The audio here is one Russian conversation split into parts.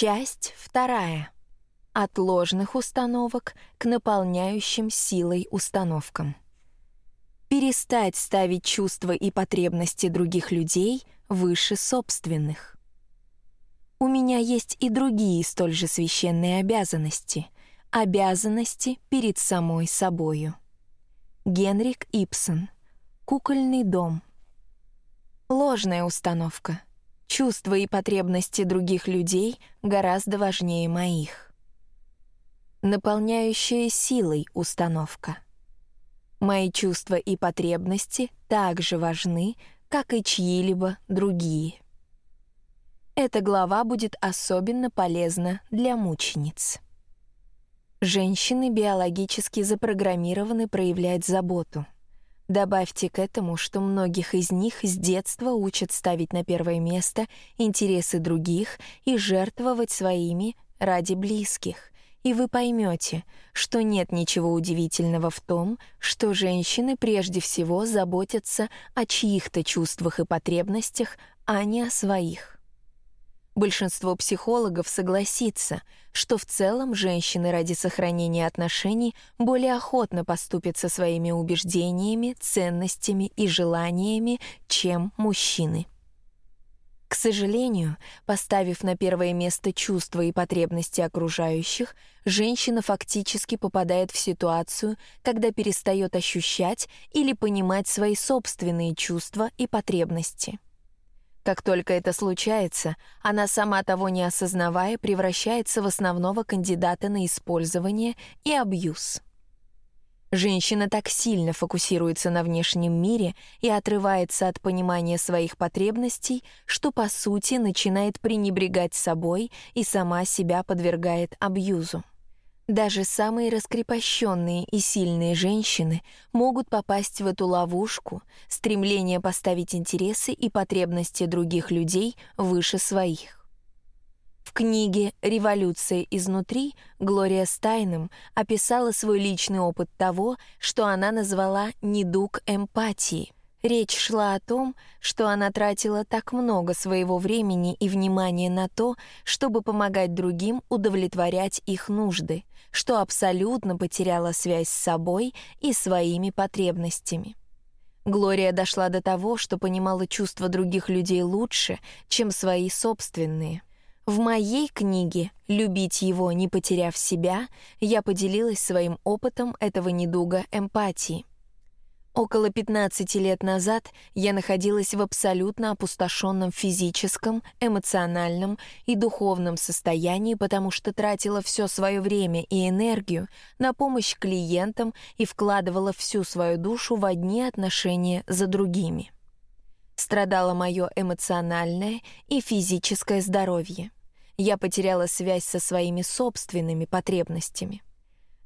Часть вторая. От ложных установок к наполняющим силой установкам. Перестать ставить чувства и потребности других людей выше собственных. У меня есть и другие столь же священные обязанности. Обязанности перед самой собою. Генрик Ипсон. Кукольный дом. Ложная установка. Чувства и потребности других людей гораздо важнее моих. Наполняющая силой установка. Мои чувства и потребности также важны, как и чьи-либо другие. Эта глава будет особенно полезна для мучениц. Женщины биологически запрограммированы проявлять заботу — Добавьте к этому, что многих из них с детства учат ставить на первое место интересы других и жертвовать своими ради близких, и вы поймете, что нет ничего удивительного в том, что женщины прежде всего заботятся о чьих-то чувствах и потребностях, а не о своих. Большинство психологов согласится, что в целом женщины ради сохранения отношений более охотно поступят со своими убеждениями, ценностями и желаниями, чем мужчины. К сожалению, поставив на первое место чувства и потребности окружающих, женщина фактически попадает в ситуацию, когда перестает ощущать или понимать свои собственные чувства и потребности. Как только это случается, она сама того не осознавая превращается в основного кандидата на использование и абьюз. Женщина так сильно фокусируется на внешнем мире и отрывается от понимания своих потребностей, что по сути начинает пренебрегать собой и сама себя подвергает абьюзу. Даже самые раскрепощенные и сильные женщины могут попасть в эту ловушку, стремление поставить интересы и потребности других людей выше своих. В книге «Революция изнутри» Глория Стайном описала свой личный опыт того, что она назвала «недуг эмпатии», Речь шла о том, что она тратила так много своего времени и внимания на то, чтобы помогать другим удовлетворять их нужды, что абсолютно потеряла связь с собой и своими потребностями. Глория дошла до того, что понимала чувства других людей лучше, чем свои собственные. В моей книге «Любить его, не потеряв себя» я поделилась своим опытом этого недуга эмпатии. Около 15 лет назад я находилась в абсолютно опустошенном физическом, эмоциональном и духовном состоянии, потому что тратила все свое время и энергию на помощь клиентам и вкладывала всю свою душу в одни отношения за другими. Страдало мое эмоциональное и физическое здоровье. Я потеряла связь со своими собственными потребностями.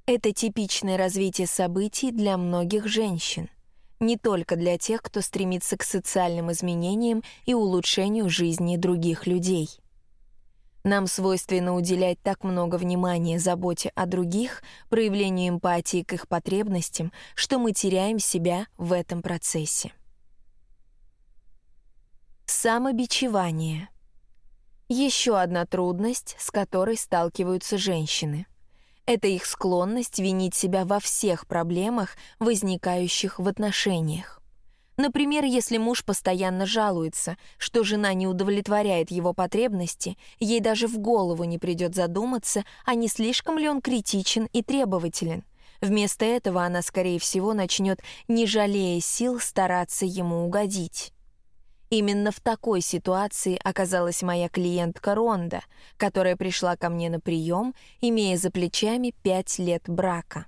Это типичное развитие событий для многих женщин — не только для тех, кто стремится к социальным изменениям и улучшению жизни других людей. Нам свойственно уделять так много внимания заботе о других, проявлению эмпатии к их потребностям, что мы теряем себя в этом процессе. Самобичевание. Еще одна трудность, с которой сталкиваются женщины — это их склонность винить себя во всех проблемах, возникающих в отношениях. Например, если муж постоянно жалуется, что жена не удовлетворяет его потребности, ей даже в голову не придет задуматься, а не слишком ли он критичен и требователен. Вместо этого она, скорее всего, начнет, не жалея сил, стараться ему угодить. Именно в такой ситуации оказалась моя клиентка Ронда, которая пришла ко мне на прием, имея за плечами пять лет брака.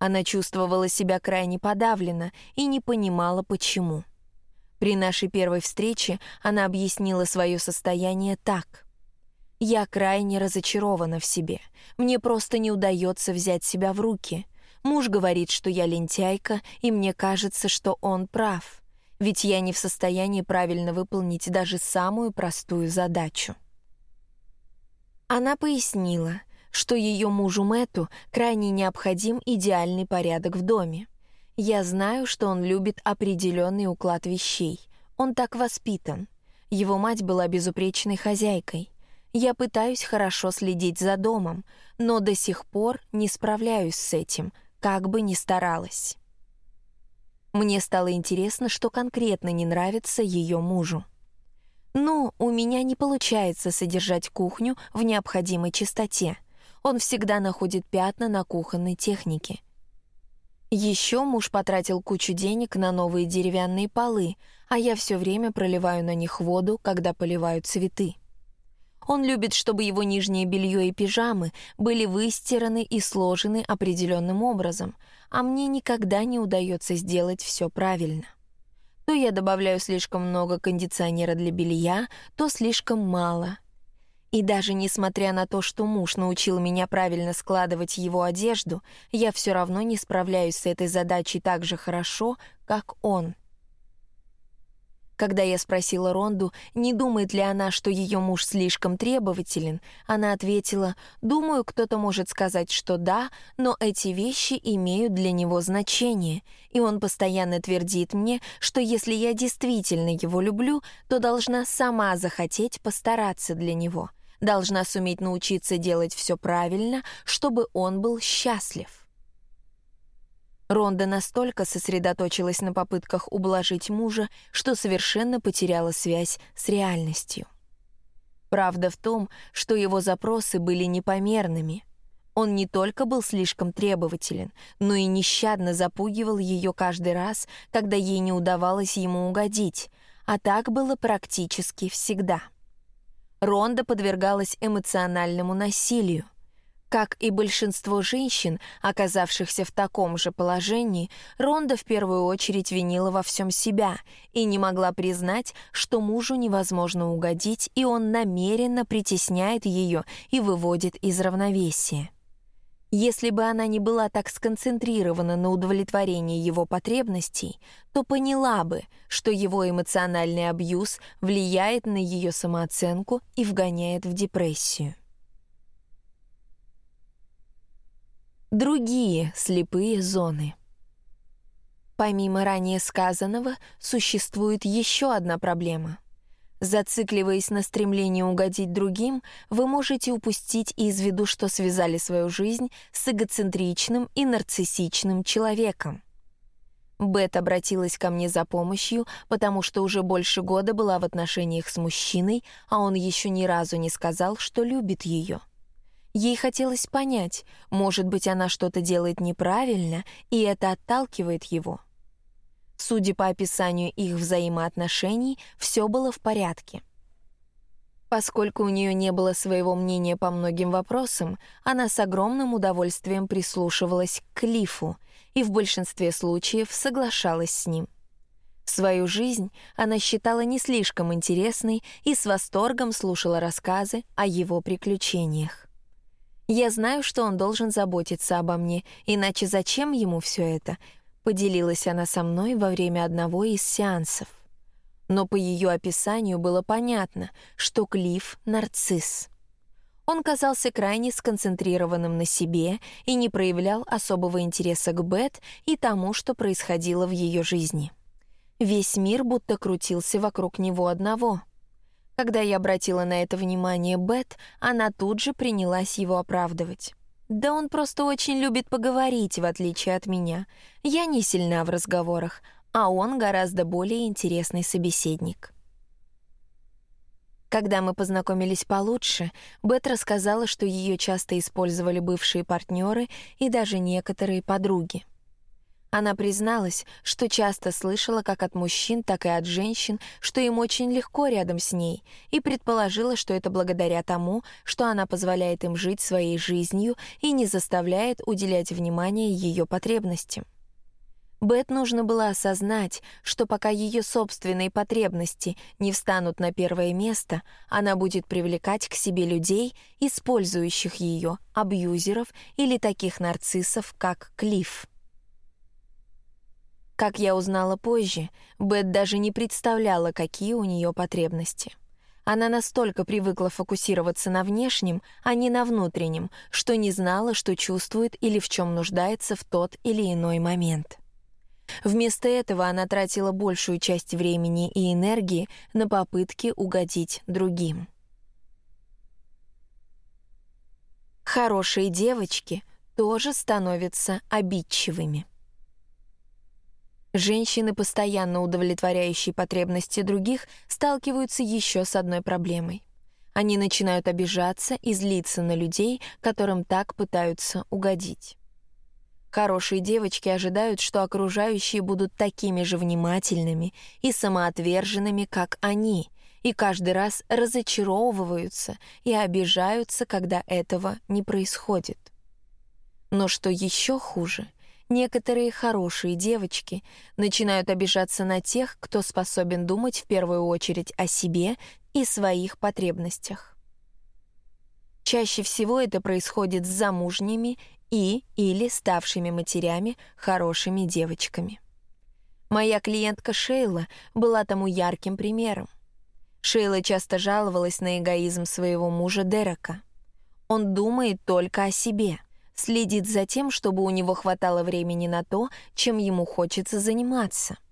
Она чувствовала себя крайне подавлена и не понимала, почему. При нашей первой встрече она объяснила свое состояние так. «Я крайне разочарована в себе. Мне просто не удается взять себя в руки. Муж говорит, что я лентяйка, и мне кажется, что он прав ведь я не в состоянии правильно выполнить даже самую простую задачу. Она пояснила, что ее мужу Мэту крайне необходим идеальный порядок в доме. Я знаю, что он любит определенный уклад вещей. Он так воспитан. Его мать была безупречной хозяйкой. Я пытаюсь хорошо следить за домом, но до сих пор не справляюсь с этим, как бы ни старалась. Мне стало интересно, что конкретно не нравится ее мужу. Ну, у меня не получается содержать кухню в необходимой чистоте. Он всегда находит пятна на кухонной технике. Еще муж потратил кучу денег на новые деревянные полы, а я все время проливаю на них воду, когда поливаю цветы. Он любит, чтобы его нижнее белье и пижамы были выстираны и сложены определенным образом, а мне никогда не удается сделать все правильно. То я добавляю слишком много кондиционера для белья, то слишком мало. И даже несмотря на то, что муж научил меня правильно складывать его одежду, я все равно не справляюсь с этой задачей так же хорошо, как он — когда я спросила Ронду, не думает ли она, что ее муж слишком требователен, она ответила, «Думаю, кто-то может сказать, что да, но эти вещи имеют для него значение, и он постоянно твердит мне, что если я действительно его люблю, то должна сама захотеть постараться для него, должна суметь научиться делать все правильно, чтобы он был счастлив». Ронда настолько сосредоточилась на попытках ублажить мужа, что совершенно потеряла связь с реальностью. Правда в том, что его запросы были непомерными. Он не только был слишком требователен, но и нещадно запугивал ее каждый раз, когда ей не удавалось ему угодить, а так было практически всегда. Ронда подвергалась эмоциональному насилию — как и большинство женщин, оказавшихся в таком же положении, Ронда в первую очередь винила во всем себя и не могла признать, что мужу невозможно угодить, и он намеренно притесняет ее и выводит из равновесия. Если бы она не была так сконцентрирована на удовлетворении его потребностей, то поняла бы, что его эмоциональный абьюз влияет на ее самооценку и вгоняет в депрессию. Другие слепые зоны. Помимо ранее сказанного, существует еще одна проблема. Зацикливаясь на стремлении угодить другим, вы можете упустить из виду, что связали свою жизнь с эгоцентричным и нарциссичным человеком. Бет обратилась ко мне за помощью, потому что уже больше года была в отношениях с мужчиной, а он еще ни разу не сказал, что любит ее. Ей хотелось понять, может быть, она что-то делает неправильно, и это отталкивает его. Судя по описанию их взаимоотношений, все было в порядке. Поскольку у нее не было своего мнения по многим вопросам, она с огромным удовольствием прислушивалась к Клифу и в большинстве случаев соглашалась с ним. Свою жизнь она считала не слишком интересной и с восторгом слушала рассказы о его приключениях. Я знаю, что он должен заботиться обо мне, иначе зачем ему все это? Поделилась она со мной во время одного из сеансов. Но по ее описанию было понятно, что Клифф — нарцисс. Он казался крайне сконцентрированным на себе и не проявлял особого интереса к Бет и тому, что происходило в ее жизни. Весь мир будто крутился вокруг него одного. Когда я обратила на это внимание Бет, она тут же принялась его оправдывать. «Да он просто очень любит поговорить, в отличие от меня. Я не сильна в разговорах, а он гораздо более интересный собеседник». Когда мы познакомились получше, Бет рассказала, что ее часто использовали бывшие партнеры и даже некоторые подруги. Она призналась, что часто слышала как от мужчин, так и от женщин, что им очень легко рядом с ней, и предположила, что это благодаря тому, что она позволяет им жить своей жизнью и не заставляет уделять внимание ее потребностям. Бет нужно было осознать, что пока ее собственные потребности не встанут на первое место, она будет привлекать к себе людей, использующих ее, абьюзеров или таких нарциссов, как Клифф. Как я узнала позже, Бет даже не представляла, какие у нее потребности. Она настолько привыкла фокусироваться на внешнем, а не на внутреннем, что не знала, что чувствует или в чем нуждается в тот или иной момент. Вместо этого она тратила большую часть времени и энергии на попытки угодить другим. Хорошие девочки тоже становятся обидчивыми. Женщины, постоянно удовлетворяющие потребности других, сталкиваются еще с одной проблемой. Они начинают обижаться и злиться на людей, которым так пытаются угодить. Хорошие девочки ожидают, что окружающие будут такими же внимательными и самоотверженными, как они, и каждый раз разочаровываются и обижаются, когда этого не происходит. Но что еще хуже, некоторые хорошие девочки начинают обижаться на тех, кто способен думать в первую очередь о себе и своих потребностях. Чаще всего это происходит с замужними и или ставшими матерями хорошими девочками. Моя клиентка Шейла была тому ярким примером. Шейла часто жаловалась на эгоизм своего мужа Дерека. Он думает только о себе, следит за тем, чтобы у него хватало времени на то, чем ему хочется заниматься —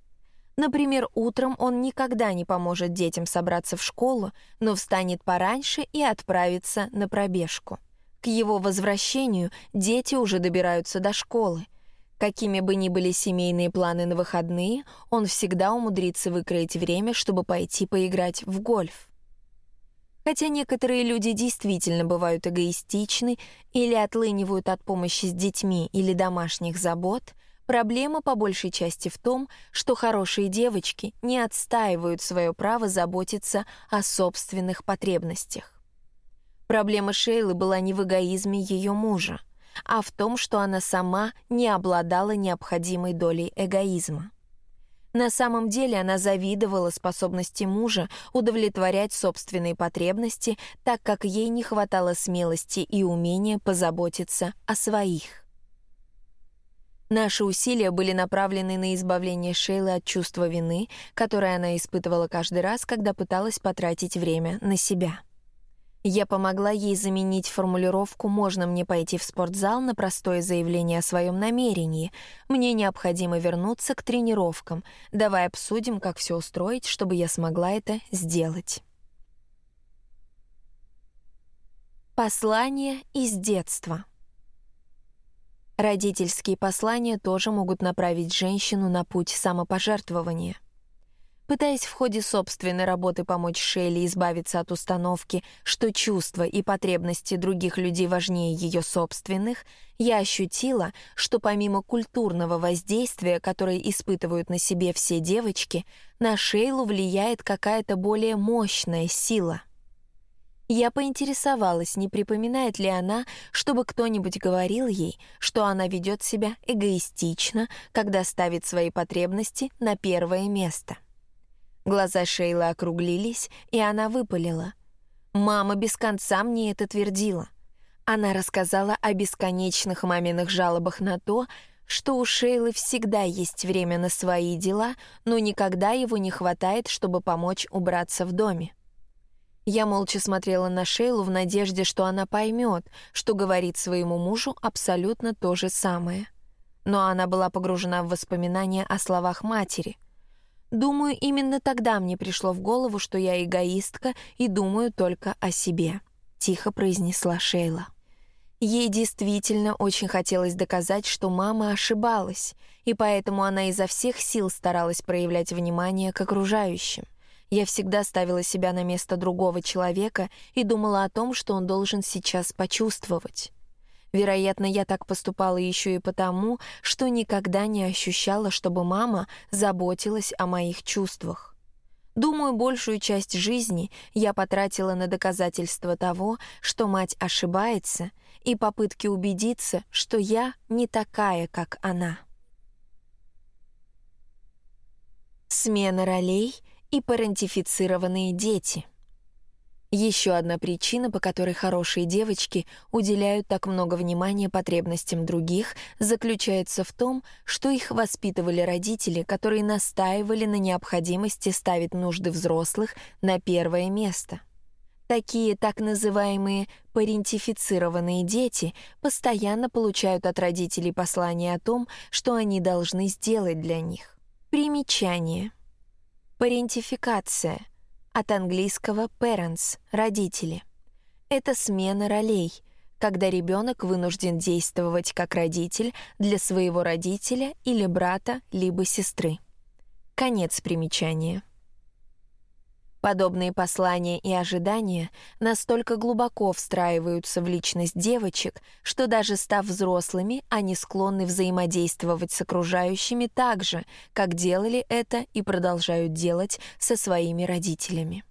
Например, утром он никогда не поможет детям собраться в школу, но встанет пораньше и отправится на пробежку. К его возвращению дети уже добираются до школы. Какими бы ни были семейные планы на выходные, он всегда умудрится выкроить время, чтобы пойти поиграть в гольф. Хотя некоторые люди действительно бывают эгоистичны или отлынивают от помощи с детьми или домашних забот — Проблема по большей части в том, что хорошие девочки не отстаивают свое право заботиться о собственных потребностях. Проблема Шейлы была не в эгоизме ее мужа, а в том, что она сама не обладала необходимой долей эгоизма. На самом деле она завидовала способности мужа удовлетворять собственные потребности, так как ей не хватало смелости и умения позаботиться о своих. Наши усилия были направлены на избавление Шейлы от чувства вины, которое она испытывала каждый раз, когда пыталась потратить время на себя. Я помогла ей заменить формулировку «можно мне пойти в спортзал» на простое заявление о своем намерении. Мне необходимо вернуться к тренировкам. Давай обсудим, как все устроить, чтобы я смогла это сделать. Послание из детства. Родительские послания тоже могут направить женщину на путь самопожертвования. Пытаясь в ходе собственной работы помочь Шелли избавиться от установки, что чувства и потребности других людей важнее ее собственных, я ощутила, что помимо культурного воздействия, которое испытывают на себе все девочки, на Шейлу влияет какая-то более мощная сила. Я поинтересовалась, не припоминает ли она, чтобы кто-нибудь говорил ей, что она ведет себя эгоистично, когда ставит свои потребности на первое место. Глаза Шейлы округлились, и она выпалила. «Мама без конца мне это твердила». Она рассказала о бесконечных маминых жалобах на то, что у Шейлы всегда есть время на свои дела, но никогда его не хватает, чтобы помочь убраться в доме. Я молча смотрела на Шейлу в надежде, что она поймет, что говорит своему мужу абсолютно то же самое. Но она была погружена в воспоминания о словах матери. Думаю, именно тогда мне пришло в голову, что я эгоистка и думаю только о себе, тихо произнесла Шейла. Ей действительно очень хотелось доказать, что мама ошибалась, и поэтому она изо всех сил старалась проявлять внимание к окружающим. Я всегда ставила себя на место другого человека и думала о том, что он должен сейчас почувствовать. Вероятно, я так поступала еще и потому, что никогда не ощущала, чтобы мама заботилась о моих чувствах. Думаю, большую часть жизни я потратила на доказательство того, что мать ошибается, и попытки убедиться, что я не такая, как она. Смена ролей — и парентифицированные дети. Еще одна причина, по которой хорошие девочки уделяют так много внимания потребностям других, заключается в том, что их воспитывали родители, которые настаивали на необходимости ставить нужды взрослых на первое место. Такие так называемые парентифицированные дети постоянно получают от родителей послание о том, что они должны сделать для них. Примечание. Парентификация. От английского parents — родители. Это смена ролей, когда ребенок вынужден действовать как родитель для своего родителя или брата, либо сестры. Конец примечания. Подобные послания и ожидания настолько глубоко встраиваются в личность девочек, что даже став взрослыми, они склонны взаимодействовать с окружающими так же, как делали это и продолжают делать со своими родителями.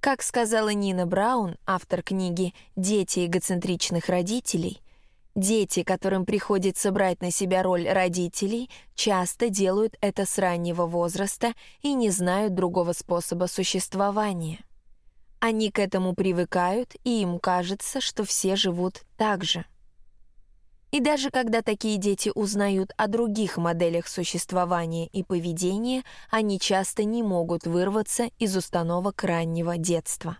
Как сказала Нина Браун, автор книги «Дети эгоцентричных родителей», Дети, которым приходится брать на себя роль родителей, часто делают это с раннего возраста и не знают другого способа существования. Они к этому привыкают, и им кажется, что все живут так же. И даже когда такие дети узнают о других моделях существования и поведения, они часто не могут вырваться из установок раннего детства.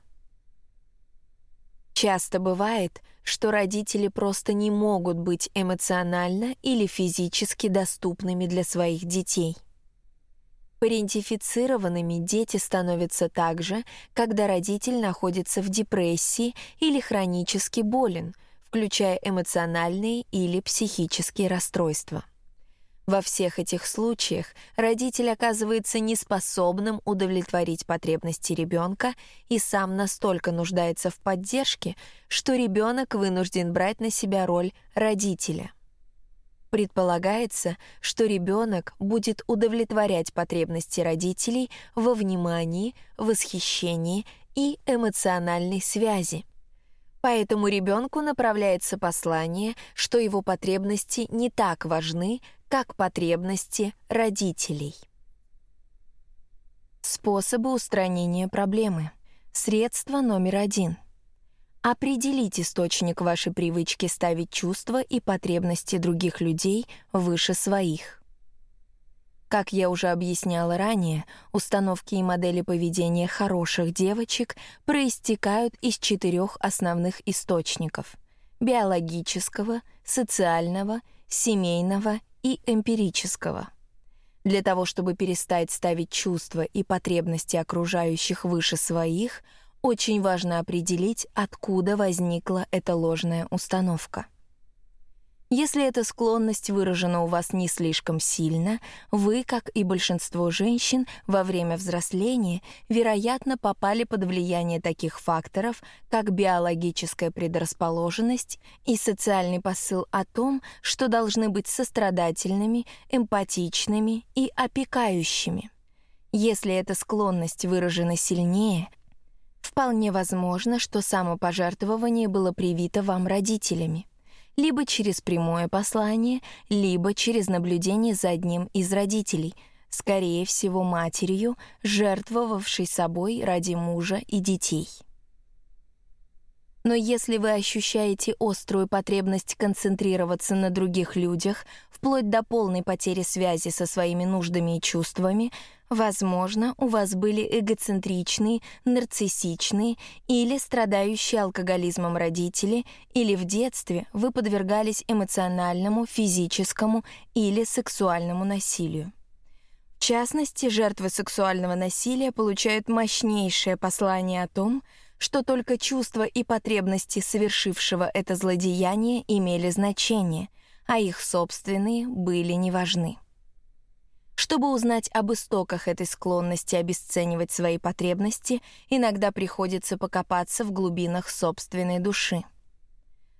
Часто бывает, что родители просто не могут быть эмоционально или физически доступными для своих детей. Парентифицированными дети становятся также, когда родитель находится в депрессии или хронически болен, включая эмоциональные или психические расстройства. Во всех этих случаях родитель оказывается неспособным удовлетворить потребности ребенка и сам настолько нуждается в поддержке, что ребенок вынужден брать на себя роль родителя. Предполагается, что ребенок будет удовлетворять потребности родителей во внимании, восхищении и эмоциональной связи. Поэтому ребенку направляется послание, что его потребности не так важны, как потребности родителей. Способы устранения проблемы. Средство номер один. Определить источник вашей привычки ставить чувства и потребности других людей выше своих. Как я уже объясняла ранее, установки и модели поведения хороших девочек проистекают из четырех основных источников — биологического, социального, семейного и эмпирического. Для того, чтобы перестать ставить чувства и потребности окружающих выше своих, очень важно определить, откуда возникла эта ложная установка. Если эта склонность выражена у вас не слишком сильно, вы, как и большинство женщин, во время взросления, вероятно, попали под влияние таких факторов, как биологическая предрасположенность и социальный посыл о том, что должны быть сострадательными, эмпатичными и опекающими. Если эта склонность выражена сильнее, вполне возможно, что самопожертвование было привито вам родителями либо через прямое послание, либо через наблюдение за одним из родителей, скорее всего, матерью, жертвовавшей собой ради мужа и детей. Но если вы ощущаете острую потребность концентрироваться на других людях, вплоть до полной потери связи со своими нуждами и чувствами, возможно, у вас были эгоцентричные, нарциссичные или страдающие алкоголизмом родители, или в детстве вы подвергались эмоциональному, физическому или сексуальному насилию. В частности, жертвы сексуального насилия получают мощнейшее послание о том, что только чувства и потребности совершившего это злодеяние имели значение, а их собственные были неважны. Чтобы узнать об истоках этой склонности обесценивать свои потребности, иногда приходится покопаться в глубинах собственной души.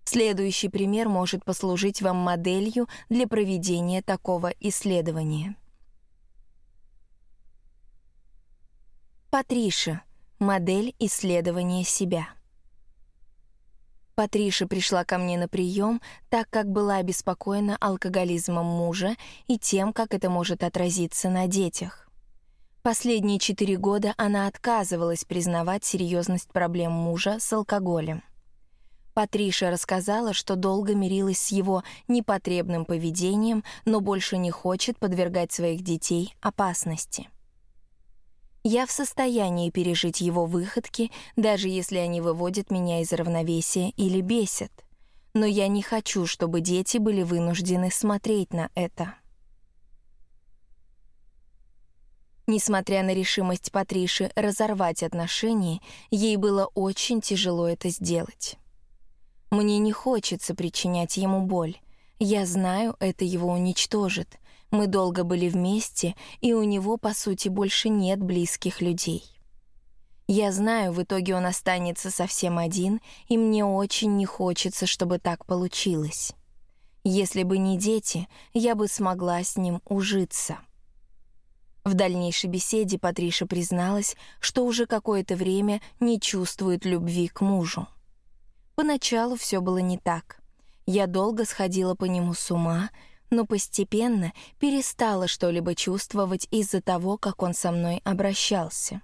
Следующий пример может послужить вам моделью для проведения такого исследования. Патриша — Модель исследования себя. Патриша пришла ко мне на прием, так как была обеспокоена алкоголизмом мужа и тем, как это может отразиться на детях. Последние четыре года она отказывалась признавать серьезность проблем мужа с алкоголем. Патриша рассказала, что долго мирилась с его непотребным поведением, но больше не хочет подвергать своих детей опасности. Я в состоянии пережить его выходки, даже если они выводят меня из равновесия или бесят. Но я не хочу, чтобы дети были вынуждены смотреть на это. Несмотря на решимость Патриши разорвать отношения, ей было очень тяжело это сделать. Мне не хочется причинять ему боль. Я знаю, это его уничтожит. Мы долго были вместе, и у него, по сути, больше нет близких людей. Я знаю, в итоге он останется совсем один, и мне очень не хочется, чтобы так получилось. Если бы не дети, я бы смогла с ним ужиться. В дальнейшей беседе Патриша призналась, что уже какое-то время не чувствует любви к мужу. Поначалу все было не так. Я долго сходила по нему с ума, но постепенно перестала что-либо чувствовать из-за того, как он со мной обращался.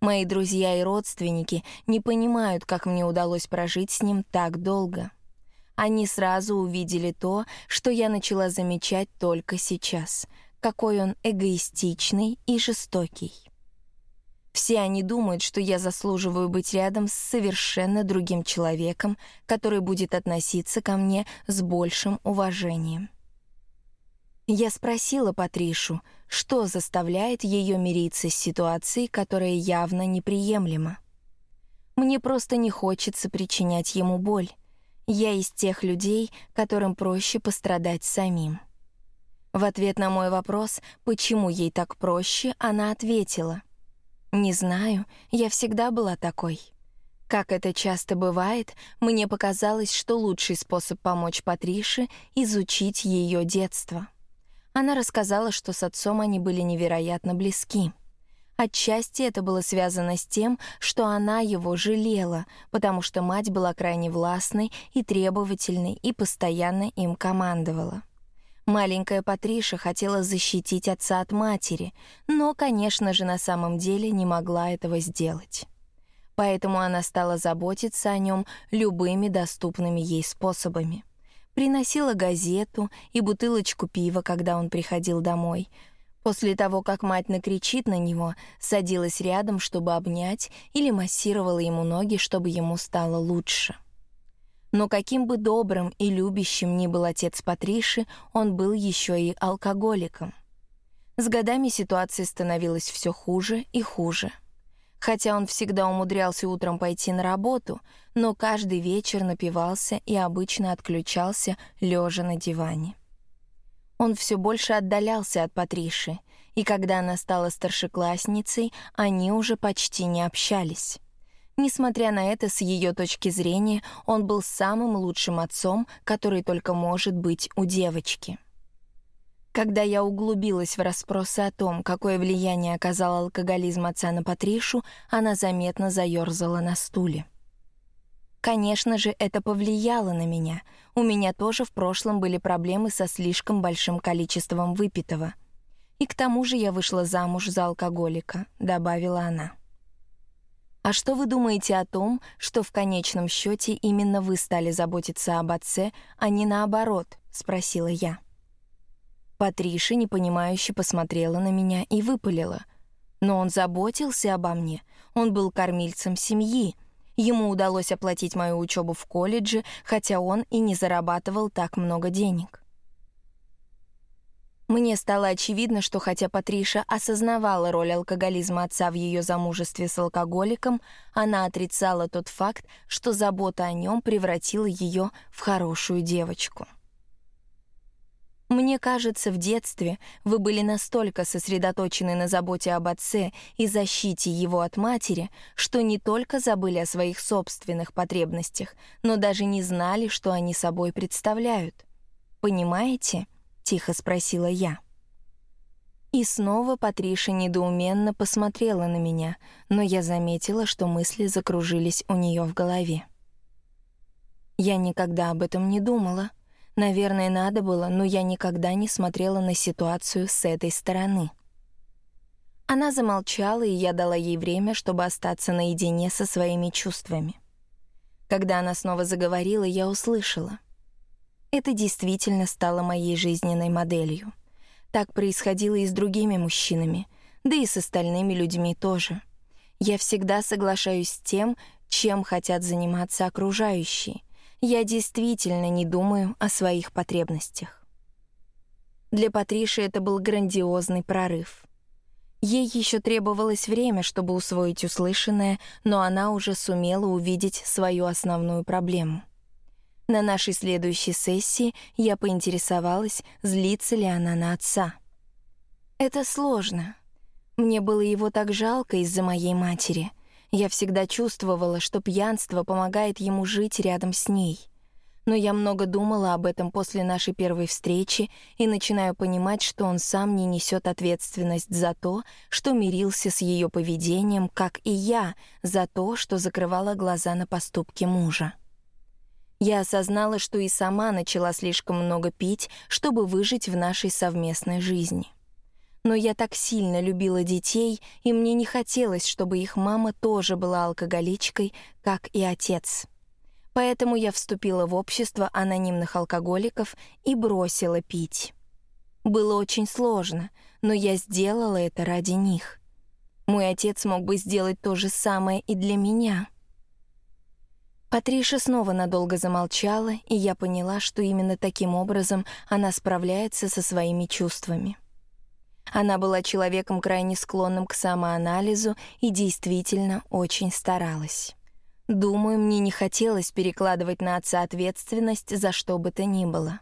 Мои друзья и родственники не понимают, как мне удалось прожить с ним так долго. Они сразу увидели то, что я начала замечать только сейчас — какой он эгоистичный и жестокий. Все они думают, что я заслуживаю быть рядом с совершенно другим человеком, который будет относиться ко мне с большим уважением. Я спросила Патришу, что заставляет ее мириться с ситуацией, которая явно неприемлема. Мне просто не хочется причинять ему боль. Я из тех людей, которым проще пострадать самим. В ответ на мой вопрос, почему ей так проще, она ответила. «Не знаю, я всегда была такой». Как это часто бывает, мне показалось, что лучший способ помочь Патрише — изучить ее детство. Она рассказала, что с отцом они были невероятно близки. Отчасти это было связано с тем, что она его жалела, потому что мать была крайне властной и требовательной и постоянно им командовала. Маленькая Патриша хотела защитить отца от матери, но, конечно же, на самом деле не могла этого сделать. Поэтому она стала заботиться о нем любыми доступными ей способами. Приносила газету и бутылочку пива, когда он приходил домой. После того, как мать накричит на него, садилась рядом, чтобы обнять, или массировала ему ноги, чтобы ему стало лучше. Но каким бы добрым и любящим ни был отец Патриши, он был еще и алкоголиком. С годами ситуация становилась все хуже и хуже. Хотя он всегда умудрялся утром пойти на работу, но каждый вечер напивался и обычно отключался, лежа на диване. Он все больше отдалялся от Патриши, и когда она стала старшеклассницей, они уже почти не общались. Несмотря на это, с ее точки зрения, он был самым лучшим отцом, который только может быть у девочки. Когда я углубилась в расспросы о том, какое влияние оказал алкоголизм отца на Патришу, она заметно заерзала на стуле. Конечно же, это повлияло на меня. У меня тоже в прошлом были проблемы со слишком большим количеством выпитого. И к тому же я вышла замуж за алкоголика, добавила она. А что вы думаете о том, что в конечном счете именно вы стали заботиться об отце, а не наоборот? спросила я. Патриша непонимающе посмотрела на меня и выпалила: "Но он заботился обо мне. Он был кормильцем семьи. Ему удалось оплатить мою учебу в колледже, хотя он и не зарабатывал так много денег. Мне стало очевидно, что хотя Патриша осознавала роль алкоголизма отца в ее замужестве с алкоголиком, она отрицала тот факт, что забота о нем превратила ее в хорошую девочку. Мне кажется, в детстве вы были настолько сосредоточены на заботе об отце и защите его от матери, что не только забыли о своих собственных потребностях, но даже не знали, что они собой представляют. Понимаете? тихо спросила я. И снова Патриша недоуменно посмотрела на меня, но я заметила, что мысли закружились у нее в голове. Я никогда об этом не думала. Наверное, надо было, но я никогда не смотрела на ситуацию с этой стороны. Она замолчала, и я дала ей время, чтобы остаться наедине со своими чувствами. Когда она снова заговорила, я услышала. Это действительно стало моей жизненной моделью. Так происходило и с другими мужчинами, да и с остальными людьми тоже. Я всегда соглашаюсь с тем, чем хотят заниматься окружающие. Я действительно не думаю о своих потребностях. Для Патриши это был грандиозный прорыв. Ей еще требовалось время, чтобы усвоить услышанное, но она уже сумела увидеть свою основную проблему — На нашей следующей сессии я поинтересовалась, злится ли она на отца. Это сложно. Мне было его так жалко из-за моей матери. Я всегда чувствовала, что пьянство помогает ему жить рядом с ней. Но я много думала об этом после нашей первой встречи и начинаю понимать, что он сам не несет ответственность за то, что мирился с ее поведением, как и я, за то, что закрывала глаза на поступки мужа. Я осознала, что и сама начала слишком много пить, чтобы выжить в нашей совместной жизни. Но я так сильно любила детей, и мне не хотелось, чтобы их мама тоже была алкоголичкой, как и отец. Поэтому я вступила в общество анонимных алкоголиков и бросила пить. Было очень сложно, но я сделала это ради них. Мой отец мог бы сделать то же самое и для меня — Патриша снова надолго замолчала, и я поняла, что именно таким образом она справляется со своими чувствами. Она была человеком крайне склонным к самоанализу и действительно очень старалась. Думаю, мне не хотелось перекладывать на отца ответственность за что бы то ни было.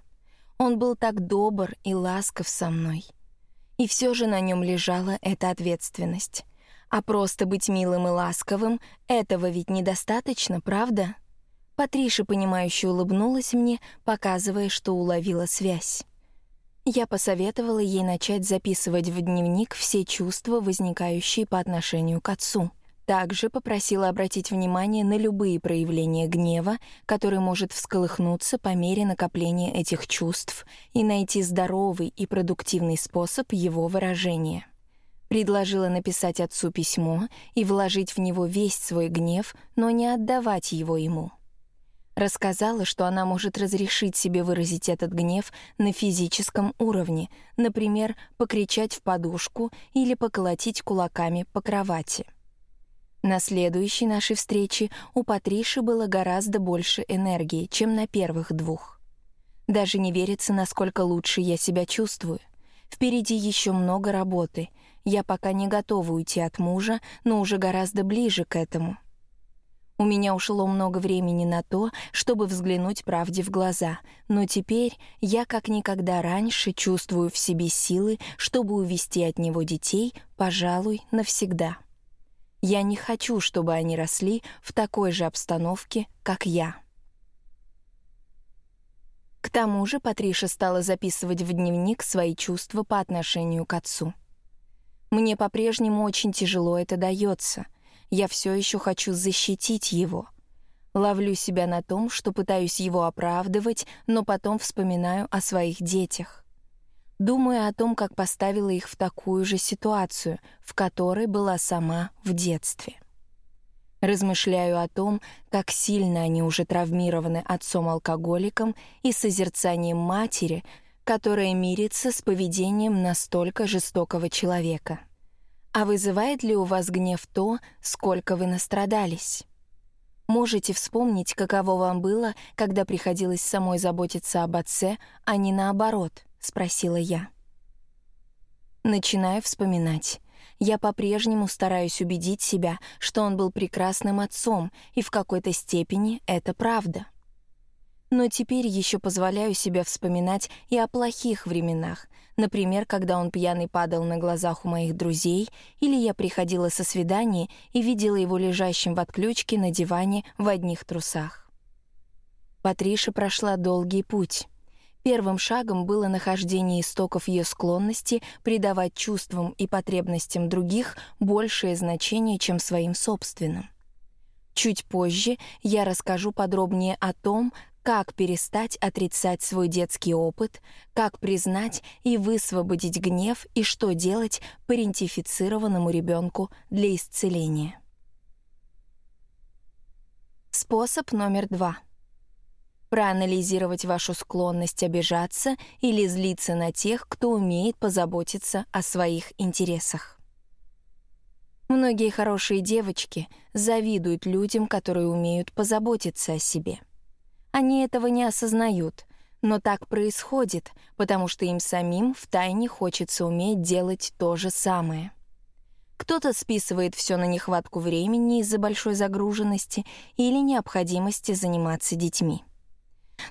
Он был так добр и ласков со мной. И все же на нем лежала эта ответственность. А просто быть милым и ласковым — этого ведь недостаточно, правда? Патриша, понимающе улыбнулась мне, показывая, что уловила связь. Я посоветовала ей начать записывать в дневник все чувства, возникающие по отношению к отцу. Также попросила обратить внимание на любые проявления гнева, который может всколыхнуться по мере накопления этих чувств, и найти здоровый и продуктивный способ его выражения. Предложила написать отцу письмо и вложить в него весь свой гнев, но не отдавать его ему. Рассказала, что она может разрешить себе выразить этот гнев на физическом уровне, например, покричать в подушку или поколотить кулаками по кровати. На следующей нашей встрече у Патриши было гораздо больше энергии, чем на первых двух. Даже не верится, насколько лучше я себя чувствую. Впереди еще много работы. Я пока не готова уйти от мужа, но уже гораздо ближе к этому — у меня ушло много времени на то, чтобы взглянуть правде в глаза, но теперь я как никогда раньше чувствую в себе силы, чтобы увести от него детей, пожалуй, навсегда. Я не хочу, чтобы они росли в такой же обстановке, как я. К тому же Патриша стала записывать в дневник свои чувства по отношению к отцу. Мне по-прежнему очень тяжело это дается — я все еще хочу защитить его. Ловлю себя на том, что пытаюсь его оправдывать, но потом вспоминаю о своих детях. Думаю о том, как поставила их в такую же ситуацию, в которой была сама в детстве. Размышляю о том, как сильно они уже травмированы отцом-алкоголиком и созерцанием матери, которая мирится с поведением настолько жестокого человека. А вызывает ли у вас гнев то, сколько вы настрадались? Можете вспомнить, каково вам было, когда приходилось самой заботиться об отце, а не наоборот, спросила я. Начинаю вспоминать. Я по-прежнему стараюсь убедить себя, что он был прекрасным отцом, и в какой-то степени это правда. Но теперь еще позволяю себе вспоминать и о плохих временах, например, когда он пьяный падал на глазах у моих друзей, или я приходила со свидания и видела его лежащим в отключке на диване в одних трусах. Патриша прошла долгий путь. Первым шагом было нахождение истоков ее склонности придавать чувствам и потребностям других большее значение, чем своим собственным. Чуть позже я расскажу подробнее о том, как перестать отрицать свой детский опыт, как признать и высвободить гнев и что делать парентифицированному ребенку для исцеления. Способ номер два. Проанализировать вашу склонность обижаться или злиться на тех, кто умеет позаботиться о своих интересах. Многие хорошие девочки завидуют людям, которые умеют позаботиться о себе — они этого не осознают, но так происходит, потому что им самим втайне хочется уметь делать то же самое. Кто-то списывает все на нехватку времени из-за большой загруженности или необходимости заниматься детьми.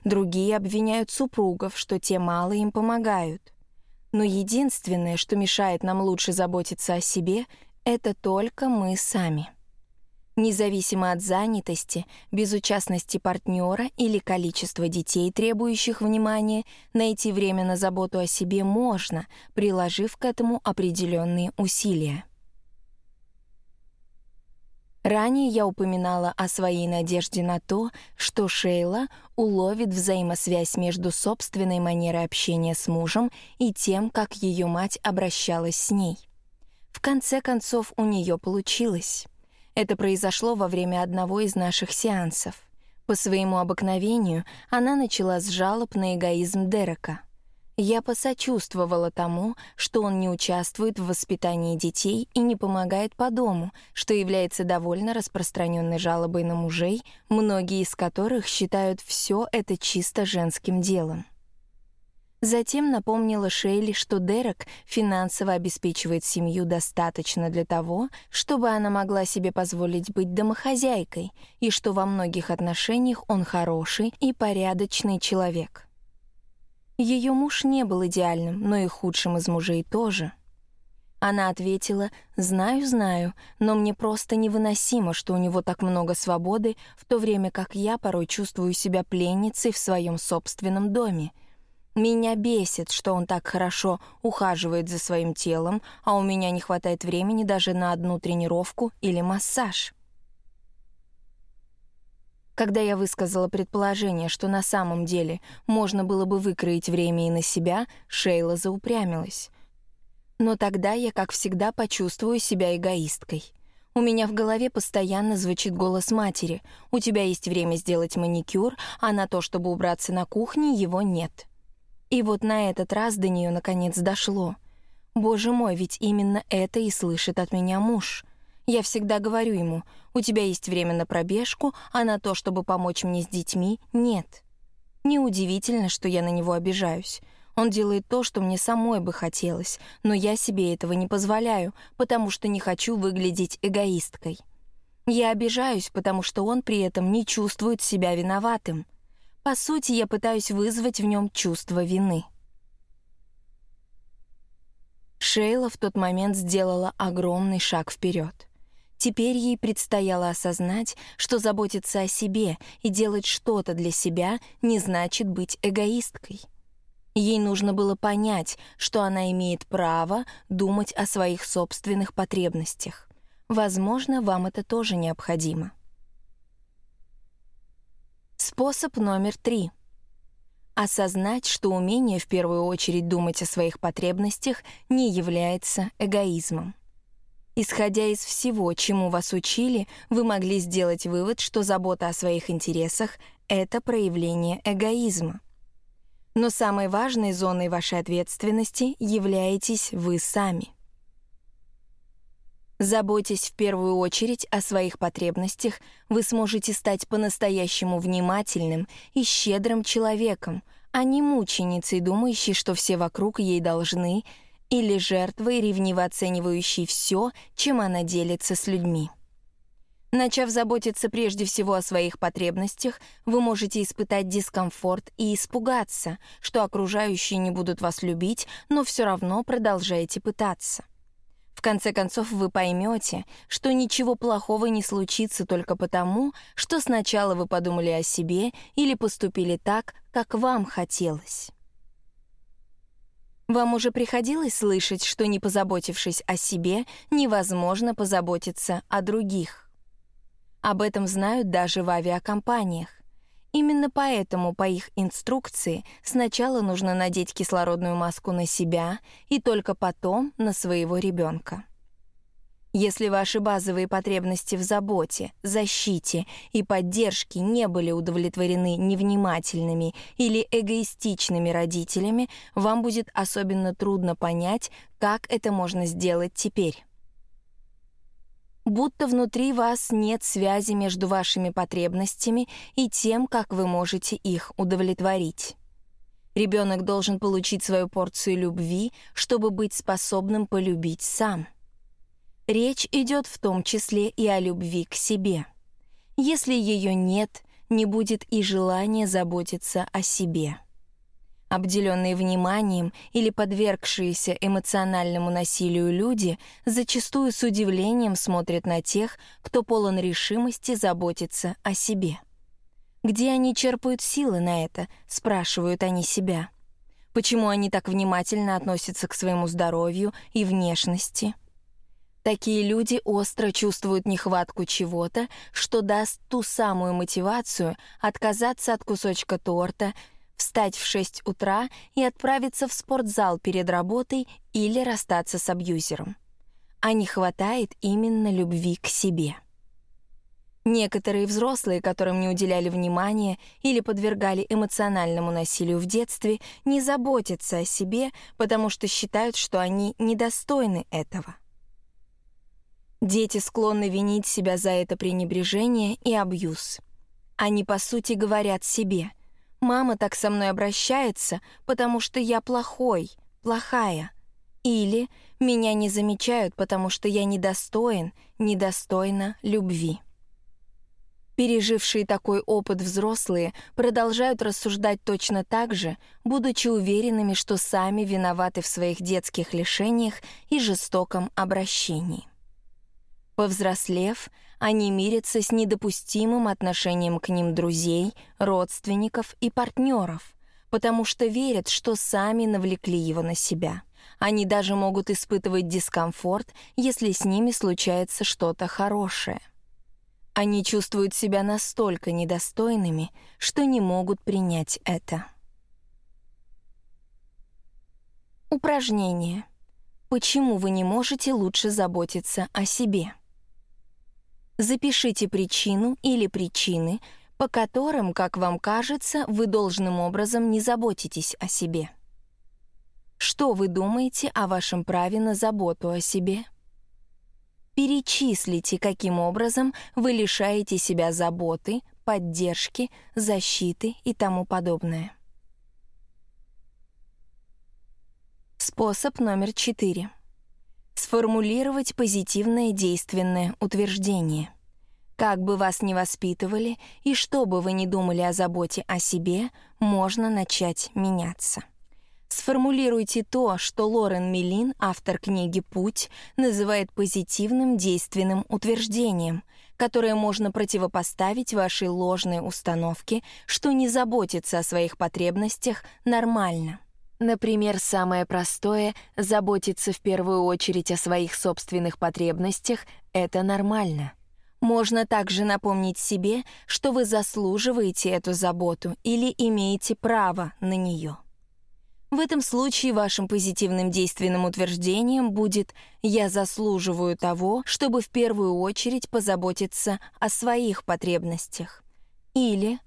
Другие обвиняют супругов, что те мало им помогают. Но единственное, что мешает нам лучше заботиться о себе, это только мы сами. Независимо от занятости, безучастности партнера или количества детей, требующих внимания, найти время на заботу о себе можно, приложив к этому определенные усилия. Ранее я упоминала о своей надежде на то, что Шейла уловит взаимосвязь между собственной манерой общения с мужем и тем, как ее мать обращалась с ней. В конце концов, у нее получилось. Это произошло во время одного из наших сеансов. По своему обыкновению она начала с жалоб на эгоизм Дерека — я посочувствовала тому, что он не участвует в воспитании детей и не помогает по дому, что является довольно распространенной жалобой на мужей, многие из которых считают все это чисто женским делом. Затем напомнила Шейли, что Дерек финансово обеспечивает семью достаточно для того, чтобы она могла себе позволить быть домохозяйкой, и что во многих отношениях он хороший и порядочный человек. Ее муж не был идеальным, но и худшим из мужей тоже. Она ответила, «Знаю, знаю, но мне просто невыносимо, что у него так много свободы, в то время как я порой чувствую себя пленницей в своем собственном доме. Меня бесит, что он так хорошо ухаживает за своим телом, а у меня не хватает времени даже на одну тренировку или массаж». Когда я высказала предположение, что на самом деле можно было бы выкроить время и на себя, Шейла заупрямилась. Но тогда я, как всегда, почувствую себя эгоисткой. У меня в голове постоянно звучит голос матери. «У тебя есть время сделать маникюр, а на то, чтобы убраться на кухне, его нет». И вот на этот раз до нее наконец дошло. Боже мой, ведь именно это и слышит от меня муж — я всегда говорю ему, у тебя есть время на пробежку, а на то, чтобы помочь мне с детьми, нет. Неудивительно, что я на него обижаюсь. Он делает то, что мне самой бы хотелось, но я себе этого не позволяю, потому что не хочу выглядеть эгоисткой. Я обижаюсь, потому что он при этом не чувствует себя виноватым. По сути, я пытаюсь вызвать в нем чувство вины. Шейла в тот момент сделала огромный шаг вперед. Теперь ей предстояло осознать, что заботиться о себе и делать что-то для себя не значит быть эгоисткой. Ей нужно было понять, что она имеет право думать о своих собственных потребностях. Возможно, вам это тоже необходимо. Способ номер три. Осознать, что умение в первую очередь думать о своих потребностях не является эгоизмом. Исходя из всего, чему вас учили, вы могли сделать вывод, что забота о своих интересах — это проявление эгоизма. Но самой важной зоной вашей ответственности являетесь вы сами. Заботясь в первую очередь о своих потребностях, вы сможете стать по-настоящему внимательным и щедрым человеком, а не мученицей, думающей, что все вокруг ей должны — или жертвой, ревниво оценивающей все, чем она делится с людьми. Начав заботиться прежде всего о своих потребностях, вы можете испытать дискомфорт и испугаться, что окружающие не будут вас любить, но все равно продолжаете пытаться. В конце концов, вы поймете, что ничего плохого не случится только потому, что сначала вы подумали о себе или поступили так, как вам хотелось. Вам уже приходилось слышать, что не позаботившись о себе, невозможно позаботиться о других. Об этом знают даже в авиакомпаниях. Именно поэтому по их инструкции сначала нужно надеть кислородную маску на себя и только потом на своего ребенка. Если ваши базовые потребности в заботе, защите и поддержке не были удовлетворены невнимательными или эгоистичными родителями, вам будет особенно трудно понять, как это можно сделать теперь. Будто внутри вас нет связи между вашими потребностями и тем, как вы можете их удовлетворить. Ребенок должен получить свою порцию любви, чтобы быть способным полюбить сам — Речь идет в том числе и о любви к себе. Если ее нет, не будет и желания заботиться о себе. Обделенные вниманием или подвергшиеся эмоциональному насилию люди зачастую с удивлением смотрят на тех, кто полон решимости заботиться о себе. Где они черпают силы на это, спрашивают они себя. Почему они так внимательно относятся к своему здоровью и внешности? Такие люди остро чувствуют нехватку чего-то, что даст ту самую мотивацию отказаться от кусочка торта, встать в 6 утра и отправиться в спортзал перед работой или расстаться с абьюзером. А не хватает именно любви к себе. Некоторые взрослые, которым не уделяли внимания или подвергали эмоциональному насилию в детстве, не заботятся о себе, потому что считают, что они недостойны этого. Дети склонны винить себя за это пренебрежение и абьюз. Они, по сути, говорят себе, «Мама так со мной обращается, потому что я плохой, плохая». Или «Меня не замечают, потому что я недостоин, недостойна любви». Пережившие такой опыт взрослые продолжают рассуждать точно так же, будучи уверенными, что сами виноваты в своих детских лишениях и жестоком обращении. Повзрослев, они мирятся с недопустимым отношением к ним друзей, родственников и партнеров, потому что верят, что сами навлекли его на себя. Они даже могут испытывать дискомфорт, если с ними случается что-то хорошее. Они чувствуют себя настолько недостойными, что не могут принять это. Упражнение. Почему вы не можете лучше заботиться о себе? Запишите причину или причины, по которым, как вам кажется, вы должным образом не заботитесь о себе. Что вы думаете о вашем праве на заботу о себе? Перечислите, каким образом вы лишаете себя заботы, поддержки, защиты и тому подобное. Способ номер четыре. Сформулировать позитивное действенное утверждение. Как бы вас ни воспитывали и что бы вы ни думали о заботе о себе, можно начать меняться. Сформулируйте то, что Лорен Милин, автор книги «Путь», называет позитивным действенным утверждением, которое можно противопоставить вашей ложной установке, что не заботиться о своих потребностях нормально. Например, самое простое — заботиться в первую очередь о своих собственных потребностях — это нормально. Можно также напомнить себе, что вы заслуживаете эту заботу или имеете право на нее. В этом случае вашим позитивным действенным утверждением будет «я заслуживаю того, чтобы в первую очередь позаботиться о своих потребностях» или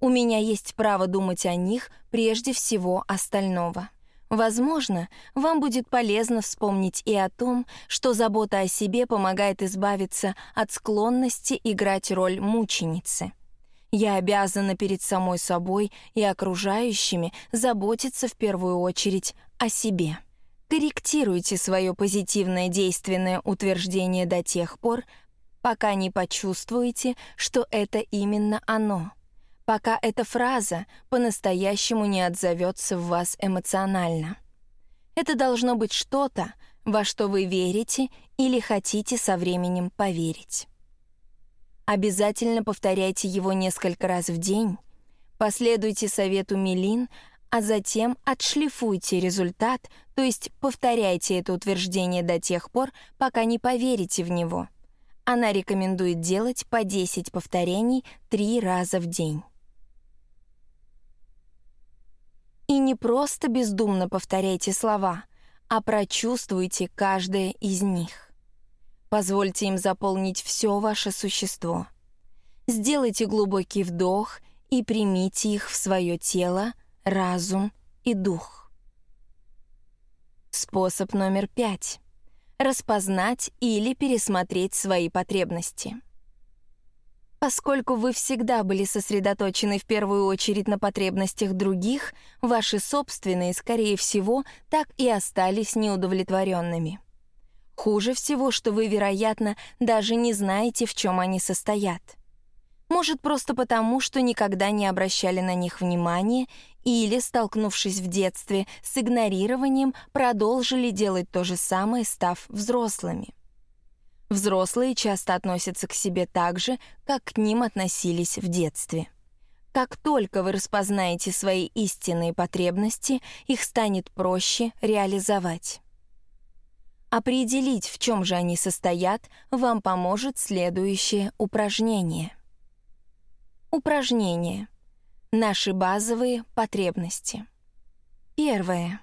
«у меня есть право думать о них прежде всего остального». Возможно, вам будет полезно вспомнить и о том, что забота о себе помогает избавиться от склонности играть роль мученицы — я обязана перед самой собой и окружающими заботиться в первую очередь о себе. Корректируйте свое позитивное действенное утверждение до тех пор, пока не почувствуете, что это именно оно, пока эта фраза по-настоящему не отзовется в вас эмоционально. Это должно быть что-то, во что вы верите или хотите со временем поверить. Обязательно повторяйте его несколько раз в день, последуйте совету Милин, а затем отшлифуйте результат, то есть повторяйте это утверждение до тех пор, пока не поверите в него. Она рекомендует делать по 10 повторений 3 раза в день. И не просто бездумно повторяйте слова, а прочувствуйте каждое из них. Позвольте им заполнить все ваше существо. Сделайте глубокий вдох и примите их в свое тело, разум и дух. Способ номер пять. Распознать или пересмотреть свои потребности. Поскольку вы всегда были сосредоточены в первую очередь на потребностях других, ваши собственные, скорее всего, так и остались неудовлетворенными. Хуже всего, что вы, вероятно, даже не знаете, в чем они состоят. Может, просто потому, что никогда не обращали на них внимания или, столкнувшись в детстве с игнорированием, продолжили делать то же самое, став взрослыми. Взрослые часто относятся к себе так же, как к ним относились в детстве. Как только вы распознаете свои истинные потребности, их станет проще реализовать. Определить, в чем же они состоят, вам поможет следующее упражнение. Упражнение. Наши базовые потребности. Первое.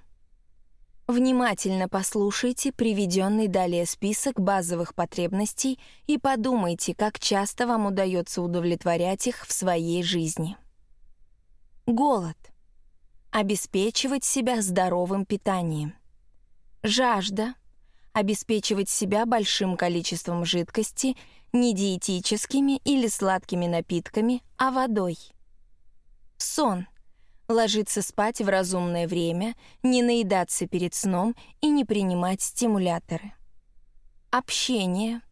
Внимательно послушайте приведенный далее список базовых потребностей и подумайте, как часто вам удается удовлетворять их в своей жизни. Голод. Обеспечивать себя здоровым питанием. Жажда. Обеспечивать себя большим количеством жидкости, не диетическими или сладкими напитками, а водой. Сон ложиться спать в разумное время, не наедаться перед сном и не принимать стимуляторы. Общение.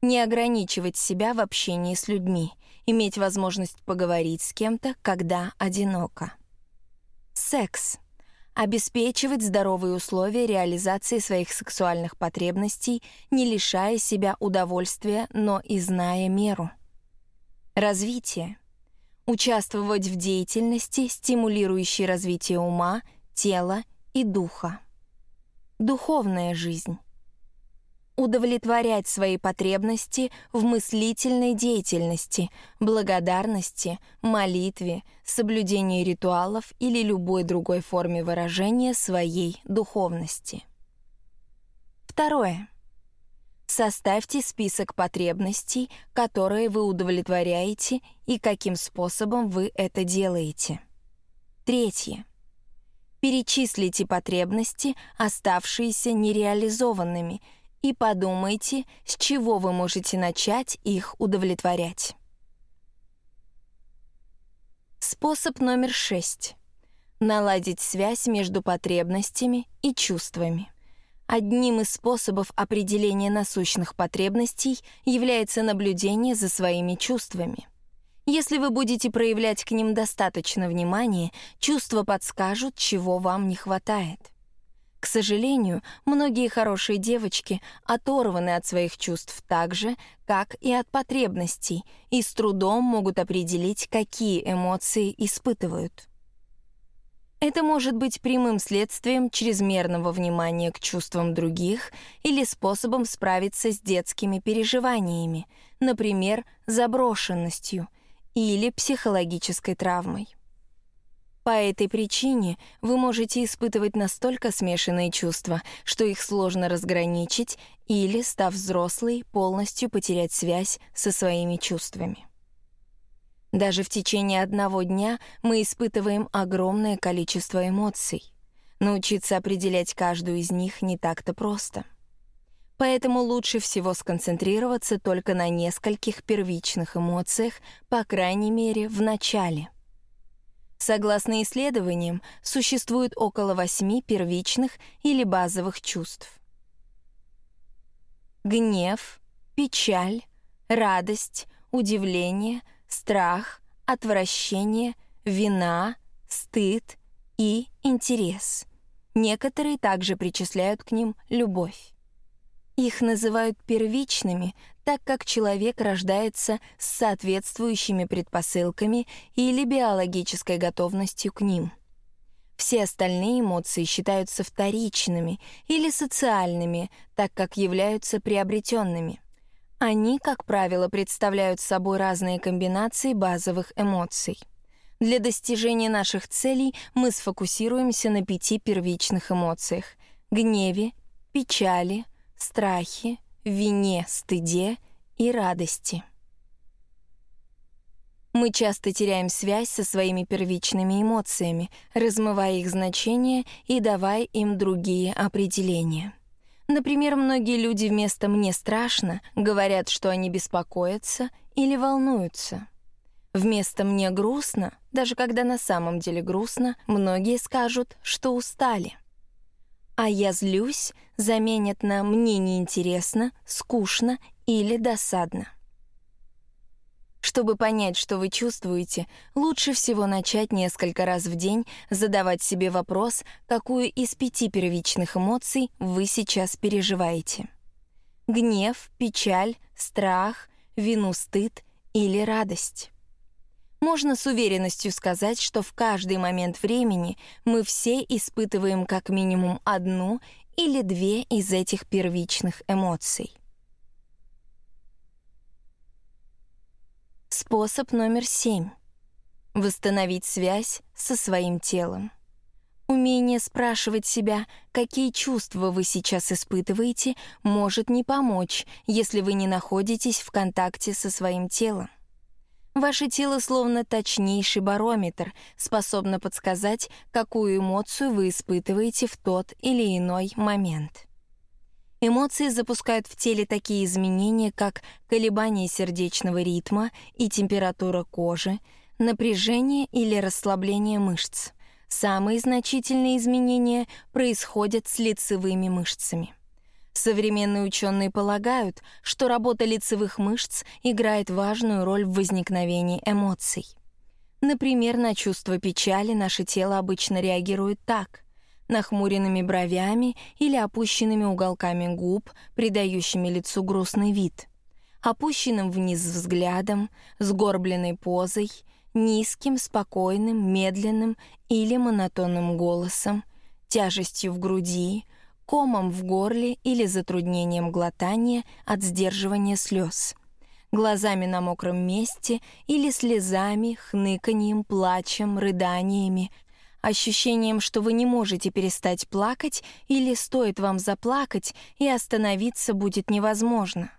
Не ограничивать себя в общении с людьми, иметь возможность поговорить с кем-то, когда одиноко. Секс. Обеспечивать здоровые условия реализации своих сексуальных потребностей, не лишая себя удовольствия, но и зная меру. Развитие участвовать в деятельности, стимулирующей развитие ума, тела и духа. Духовная жизнь. Удовлетворять свои потребности в мыслительной деятельности, благодарности, молитве, соблюдении ритуалов или любой другой форме выражения своей духовности. Второе. Составьте список потребностей, которые вы удовлетворяете и каким способом вы это делаете. Третье. Перечислите потребности, оставшиеся нереализованными, и подумайте, с чего вы можете начать их удовлетворять. Способ номер шесть. Наладить связь между потребностями и чувствами. Одним из способов определения насущных потребностей является наблюдение за своими чувствами. Если вы будете проявлять к ним достаточно внимания, чувства подскажут, чего вам не хватает. К сожалению, многие хорошие девочки оторваны от своих чувств так же, как и от потребностей, и с трудом могут определить, какие эмоции испытывают. Это может быть прямым следствием чрезмерного внимания к чувствам других или способом справиться с детскими переживаниями, например, заброшенностью или психологической травмой. По этой причине вы можете испытывать настолько смешанные чувства, что их сложно разграничить или, став взрослой, полностью потерять связь со своими чувствами. Даже в течение одного дня мы испытываем огромное количество эмоций. Научиться определять каждую из них не так-то просто. Поэтому лучше всего сконцентрироваться только на нескольких первичных эмоциях, по крайней мере, в начале. Согласно исследованиям, существует около восьми первичных или базовых чувств. Гнев, печаль, радость, удивление — страх, отвращение, вина, стыд и интерес. Некоторые также причисляют к ним любовь. Их называют первичными, так как человек рождается с соответствующими предпосылками или биологической готовностью к ним. Все остальные эмоции считаются вторичными или социальными, так как являются приобретенными. Они, как правило, представляют собой разные комбинации базовых эмоций. Для достижения наших целей мы сфокусируемся на пяти первичных эмоциях — гневе, печали, страхе, вине, стыде и радости. Мы часто теряем связь со своими первичными эмоциями, размывая их значение и давая им другие определения. Например, многие люди вместо «мне страшно» говорят, что они беспокоятся или волнуются. Вместо «мне грустно», даже когда на самом деле грустно, многие скажут, что устали. А «я злюсь» заменят на «мне неинтересно», «скучно» или «досадно». Чтобы понять, что вы чувствуете, лучше всего начать несколько раз в день задавать себе вопрос, какую из пяти первичных эмоций вы сейчас переживаете. Гнев, печаль, страх, вину, стыд или радость. Можно с уверенностью сказать, что в каждый момент времени мы все испытываем как минимум одну или две из этих первичных эмоций. Способ номер семь. Восстановить связь со своим телом. Умение спрашивать себя, какие чувства вы сейчас испытываете, может не помочь, если вы не находитесь в контакте со своим телом. Ваше тело словно точнейший барометр, способно подсказать, какую эмоцию вы испытываете в тот или иной момент. Эмоции запускают в теле такие изменения, как колебание сердечного ритма и температура кожи, напряжение или расслабление мышц. Самые значительные изменения происходят с лицевыми мышцами. Современные ученые полагают, что работа лицевых мышц играет важную роль в возникновении эмоций. Например, на чувство печали наше тело обычно реагирует так — нахмуренными бровями или опущенными уголками губ, придающими лицу грустный вид, опущенным вниз взглядом, сгорбленной позой, низким, спокойным, медленным или монотонным голосом, тяжестью в груди, комом в горле или затруднением глотания от сдерживания слез, глазами на мокром месте или слезами, хныканьем, плачем, рыданиями, ощущением, что вы не можете перестать плакать или стоит вам заплакать, и остановиться будет невозможно,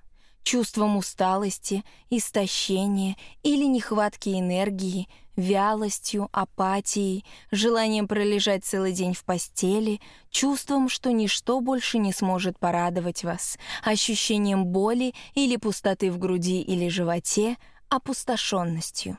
чувством усталости, истощения или нехватки энергии, вялостью, апатией, желанием пролежать целый день в постели, чувством, что ничто больше не сможет порадовать вас, ощущением боли или пустоты в груди или животе, опустошенностью.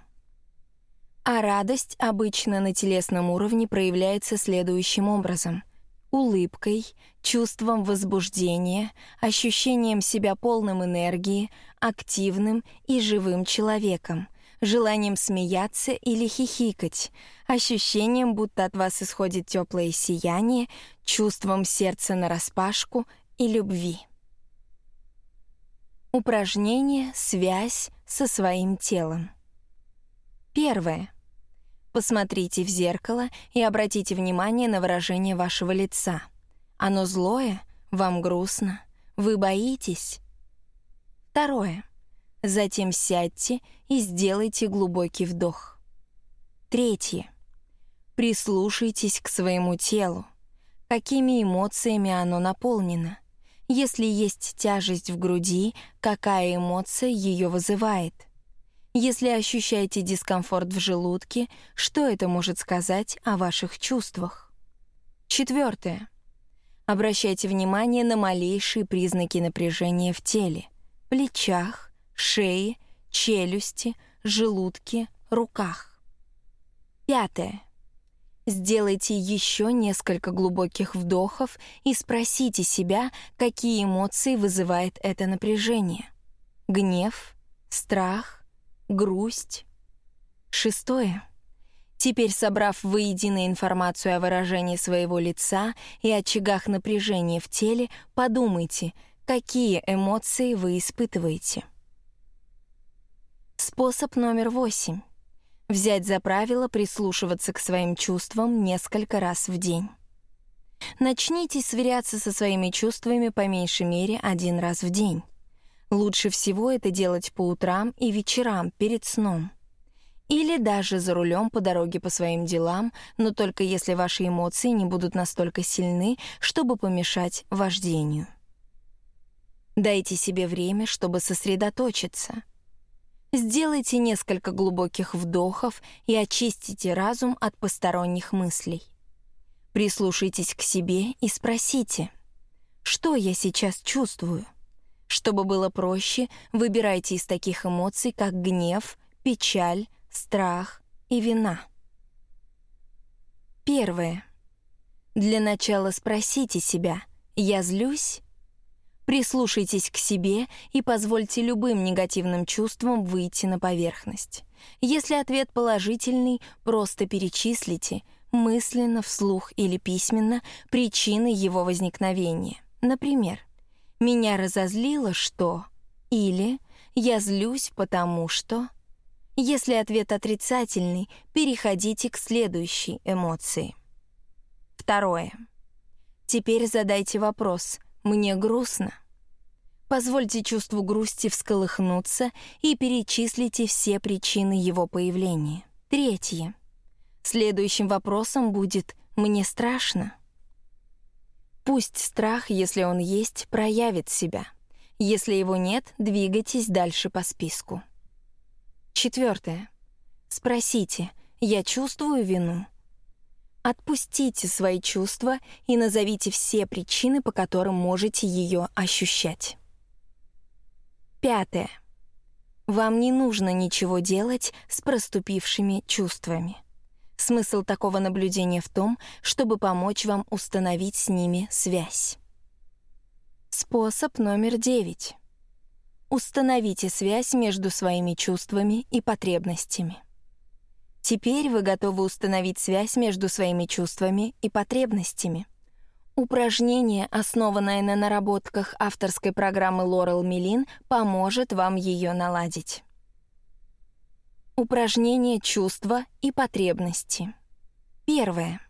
А радость обычно на телесном уровне проявляется следующим образом. Улыбкой, чувством возбуждения, ощущением себя полным энергии, активным и живым человеком, желанием смеяться или хихикать, ощущением, будто от вас исходит теплое сияние, чувством сердца нараспашку и любви. Упражнение «Связь со своим телом». Первое. Посмотрите в зеркало и обратите внимание на выражение вашего лица. Оно злое, вам грустно, вы боитесь. Второе. Затем сядьте и сделайте глубокий вдох. Третье. Прислушайтесь к своему телу. Какими эмоциями оно наполнено? Если есть тяжесть в груди, какая эмоция ее вызывает? Если ощущаете дискомфорт в желудке, что это может сказать о ваших чувствах? Четвертое. Обращайте внимание на малейшие признаки напряжения в теле — плечах, шее, челюсти, желудке, руках. Пятое. Сделайте еще несколько глубоких вдохов и спросите себя, какие эмоции вызывает это напряжение. Гнев, страх, грусть. Шестое. Теперь, собрав воедино информацию о выражении своего лица и очагах напряжения в теле, подумайте, какие эмоции вы испытываете. Способ номер восемь. Взять за правило прислушиваться к своим чувствам несколько раз в день. Начните сверяться со своими чувствами по меньшей мере один раз в день. Лучше всего это делать по утрам и вечерам перед сном. Или даже за рулем по дороге по своим делам, но только если ваши эмоции не будут настолько сильны, чтобы помешать вождению. Дайте себе время, чтобы сосредоточиться. Сделайте несколько глубоких вдохов и очистите разум от посторонних мыслей. Прислушайтесь к себе и спросите, что я сейчас чувствую? Чтобы было проще, выбирайте из таких эмоций, как гнев, печаль, страх и вина. Первое. Для начала спросите себя, я злюсь? Прислушайтесь к себе и позвольте любым негативным чувствам выйти на поверхность. Если ответ положительный, просто перечислите, мысленно, вслух или письменно, причины его возникновения. Например, «Меня разозлило, что...» или «Я злюсь, потому что...» Если ответ отрицательный, переходите к следующей эмоции. Второе. Теперь задайте вопрос «Мне грустно?» Позвольте чувству грусти всколыхнуться и перечислите все причины его появления. Третье. Следующим вопросом будет «Мне страшно?» Пусть страх, если он есть, проявит себя. Если его нет, двигайтесь дальше по списку. Четвертое. Спросите «Я чувствую вину?» Отпустите свои чувства и назовите все причины, по которым можете ее ощущать. Пятое. Вам не нужно ничего делать с проступившими чувствами. Смысл такого наблюдения в том, чтобы помочь вам установить с ними связь. Способ номер девять. Установите связь между своими чувствами и потребностями. Теперь вы готовы установить связь между своими чувствами и потребностями. Упражнение, основанное на наработках авторской программы Лорел Милин, поможет вам ее наладить. Упражнение чувства и потребности. Первое.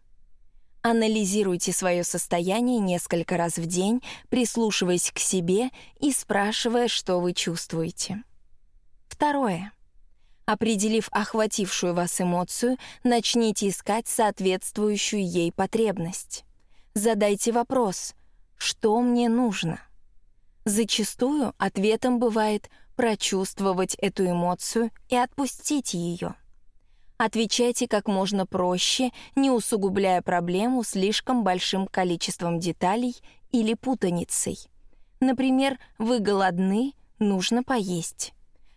Анализируйте свое состояние несколько раз в день, прислушиваясь к себе и спрашивая, что вы чувствуете. Второе. Определив охватившую вас эмоцию, начните искать соответствующую ей потребность. Задайте вопрос «Что мне нужно?». Зачастую ответом бывает прочувствовать эту эмоцию и отпустить ее. Отвечайте как можно проще, не усугубляя проблему слишком большим количеством деталей или путаницей. Например, вы голодны, нужно поесть.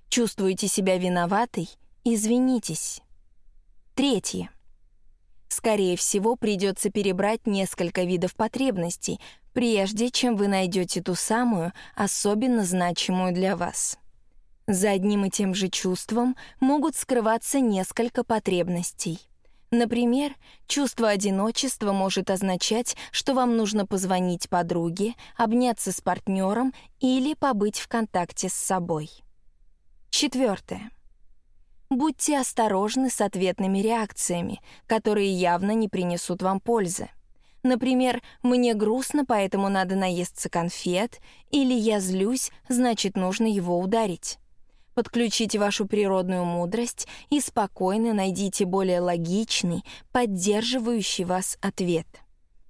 Чувствуете себя виноватой, извинитесь. Третье. Скорее всего, придется перебрать несколько видов потребностей, прежде чем вы найдете ту самую, особенно значимую для вас. За одним и тем же чувством могут скрываться несколько потребностей. Например, чувство одиночества может означать, что вам нужно позвонить подруге, обняться с партнером или побыть в контакте с собой. Четвертое. Будьте осторожны с ответными реакциями, которые явно не принесут вам пользы. Например, «мне грустно, поэтому надо наесться конфет» или «я злюсь, значит, нужно его ударить». Подключите вашу природную мудрость и спокойно найдите более логичный, поддерживающий вас ответ.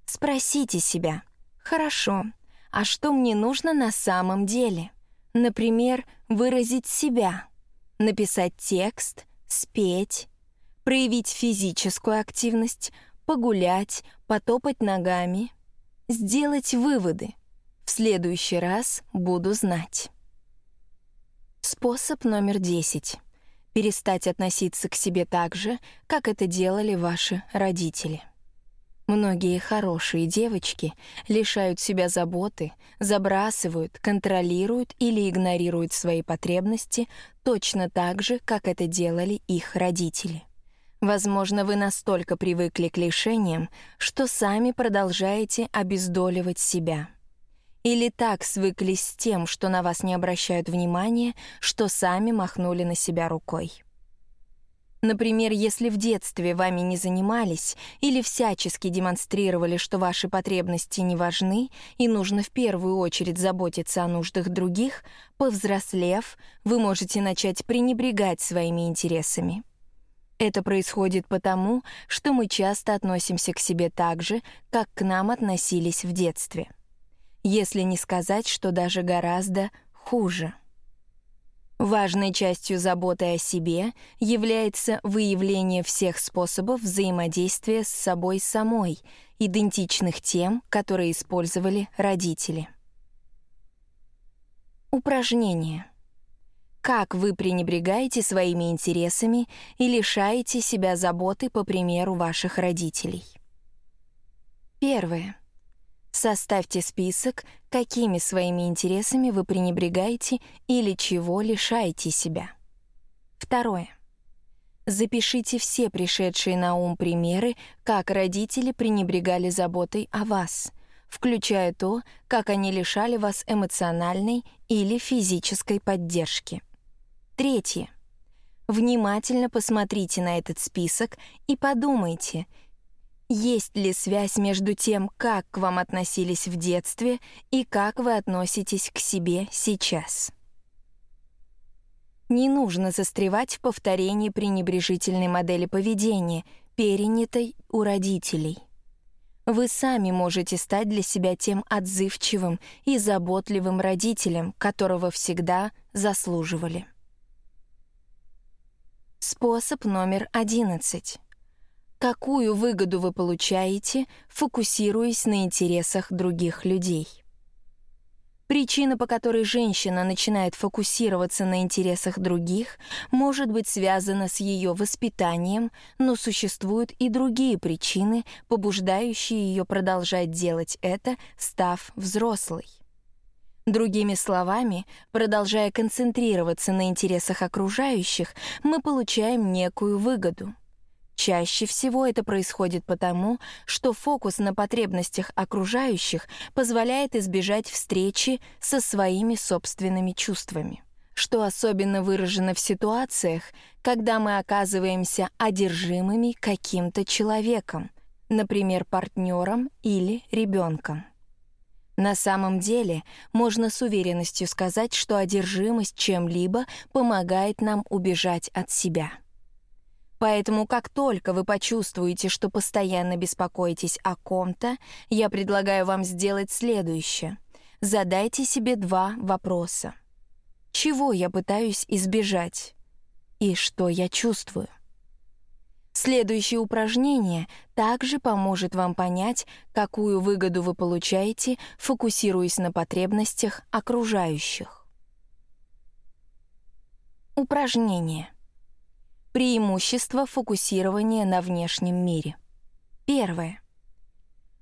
Спросите себя, «Хорошо, а что мне нужно на самом деле?» Например, выразить себя — написать текст, спеть, проявить физическую активность, погулять, потопать ногами, сделать выводы. В следующий раз буду знать. Способ номер 10. Перестать относиться к себе так же, как это делали ваши родители. Многие хорошие девочки лишают себя заботы, забрасывают, контролируют или игнорируют свои потребности точно так же, как это делали их родители. Возможно, вы настолько привыкли к лишениям, что сами продолжаете обездоливать себя. Или так свыклись с тем, что на вас не обращают внимания, что сами махнули на себя рукой. Например, если в детстве вами не занимались или всячески демонстрировали, что ваши потребности не важны и нужно в первую очередь заботиться о нуждах других, повзрослев, вы можете начать пренебрегать своими интересами. Это происходит потому, что мы часто относимся к себе так же, как к нам относились в детстве. Если не сказать, что даже гораздо хуже. Важной частью заботы о себе является выявление всех способов взаимодействия с собой самой, идентичных тем, которые использовали родители. Упражнение. Как вы пренебрегаете своими интересами и лишаете себя заботы по примеру ваших родителей? Первое. Составьте список, какими своими интересами вы пренебрегаете или чего лишаете себя. Второе. Запишите все пришедшие на ум примеры, как родители пренебрегали заботой о вас, включая то, как они лишали вас эмоциональной или физической поддержки. Третье. Внимательно посмотрите на этот список и подумайте, есть ли связь между тем, как к вам относились в детстве и как вы относитесь к себе сейчас. Не нужно застревать в повторении пренебрежительной модели поведения, перенятой у родителей. Вы сами можете стать для себя тем отзывчивым и заботливым родителем, которого всегда заслуживали. Способ номер одиннадцать. Какую выгоду вы получаете, фокусируясь на интересах других людей? Причина, по которой женщина начинает фокусироваться на интересах других, может быть связана с ее воспитанием, но существуют и другие причины, побуждающие ее продолжать делать это, став взрослой. Другими словами, продолжая концентрироваться на интересах окружающих, мы получаем некую выгоду — Чаще всего это происходит потому, что фокус на потребностях окружающих позволяет избежать встречи со своими собственными чувствами, что особенно выражено в ситуациях, когда мы оказываемся одержимыми каким-то человеком, например, партнером или ребенком. На самом деле, можно с уверенностью сказать, что одержимость чем-либо помогает нам убежать от себя — Поэтому как только вы почувствуете, что постоянно беспокоитесь о ком-то, я предлагаю вам сделать следующее. Задайте себе два вопроса. Чего я пытаюсь избежать? И что я чувствую? Следующее упражнение также поможет вам понять, какую выгоду вы получаете, фокусируясь на потребностях окружающих. Упражнение. Преимущество фокусирования на внешнем мире. Первое.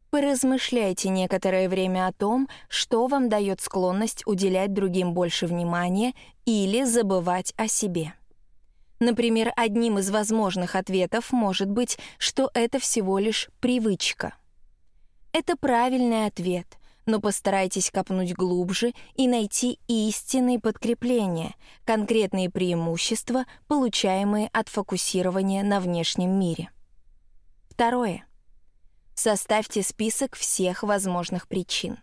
Поразмышляйте некоторое время о том, что вам дает склонность уделять другим больше внимания или забывать о себе. Например, одним из возможных ответов может быть, что это всего лишь привычка. Это правильный ответ — но постарайтесь копнуть глубже и найти истинные подкрепления, конкретные преимущества, получаемые от фокусирования на внешнем мире. Второе. Составьте список всех возможных причин.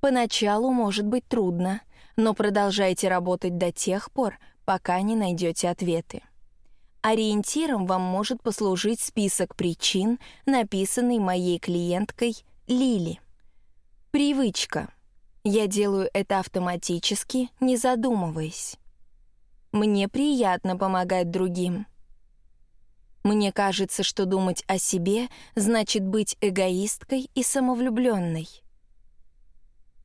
Поначалу может быть трудно, но продолжайте работать до тех пор, пока не найдете ответы. Ориентиром вам может послужить список причин, написанный моей клиенткой Лили. Привычка. Я делаю это автоматически, не задумываясь. Мне приятно помогать другим. Мне кажется, что думать о себе значит быть эгоисткой и самовлюбленной.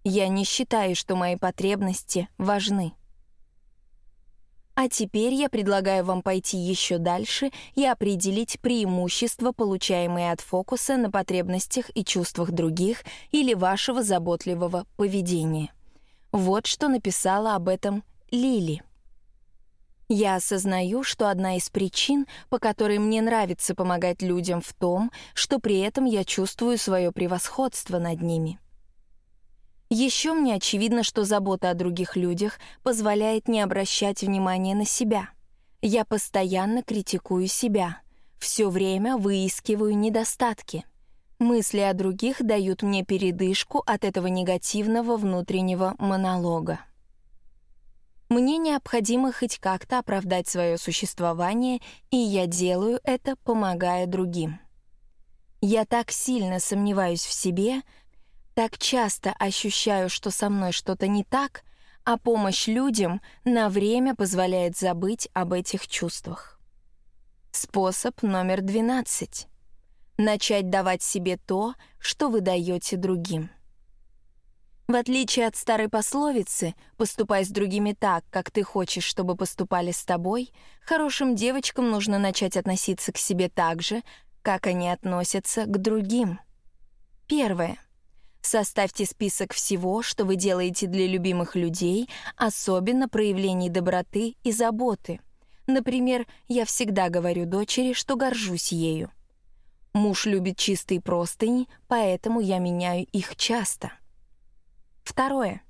Я не считаю, что мои потребности важны. А теперь я предлагаю вам пойти еще дальше и определить преимущества, получаемые от фокуса на потребностях и чувствах других или вашего заботливого поведения. Вот что написала об этом Лили. Я осознаю, что одна из причин, по которой мне нравится помогать людям в том, что при этом я чувствую свое превосходство над ними — еще мне очевидно, что забота о других людях позволяет не обращать внимания на себя. Я постоянно критикую себя, все время выискиваю недостатки. Мысли о других дают мне передышку от этого негативного внутреннего монолога. Мне необходимо хоть как-то оправдать свое существование, и я делаю это, помогая другим. Я так сильно сомневаюсь в себе — так часто ощущаю, что со мной что-то не так, а помощь людям на время позволяет забыть об этих чувствах. Способ номер 12. Начать давать себе то, что вы даете другим. В отличие от старой пословицы «поступай с другими так, как ты хочешь, чтобы поступали с тобой», хорошим девочкам нужно начать относиться к себе так же, как они относятся к другим. Первое — Составьте список всего, что вы делаете для любимых людей, особенно проявлений доброты и заботы. Например, я всегда говорю дочери, что горжусь ею. Муж любит чистые простыни, поэтому я меняю их часто. Второе.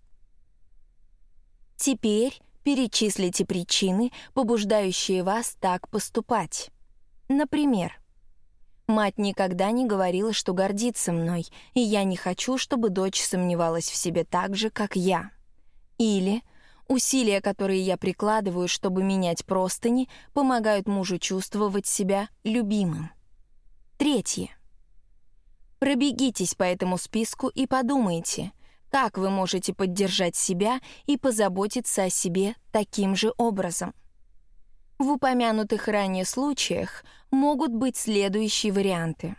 Теперь перечислите причины, побуждающие вас так поступать. Например, Мать никогда не говорила, что гордится мной, и я не хочу, чтобы дочь сомневалась в себе так же, как я. Или усилия, которые я прикладываю, чтобы менять простыни, помогают мужу чувствовать себя любимым. Третье. Пробегитесь по этому списку и подумайте, как вы можете поддержать себя и позаботиться о себе таким же образом. В упомянутых ранее случаях могут быть следующие варианты.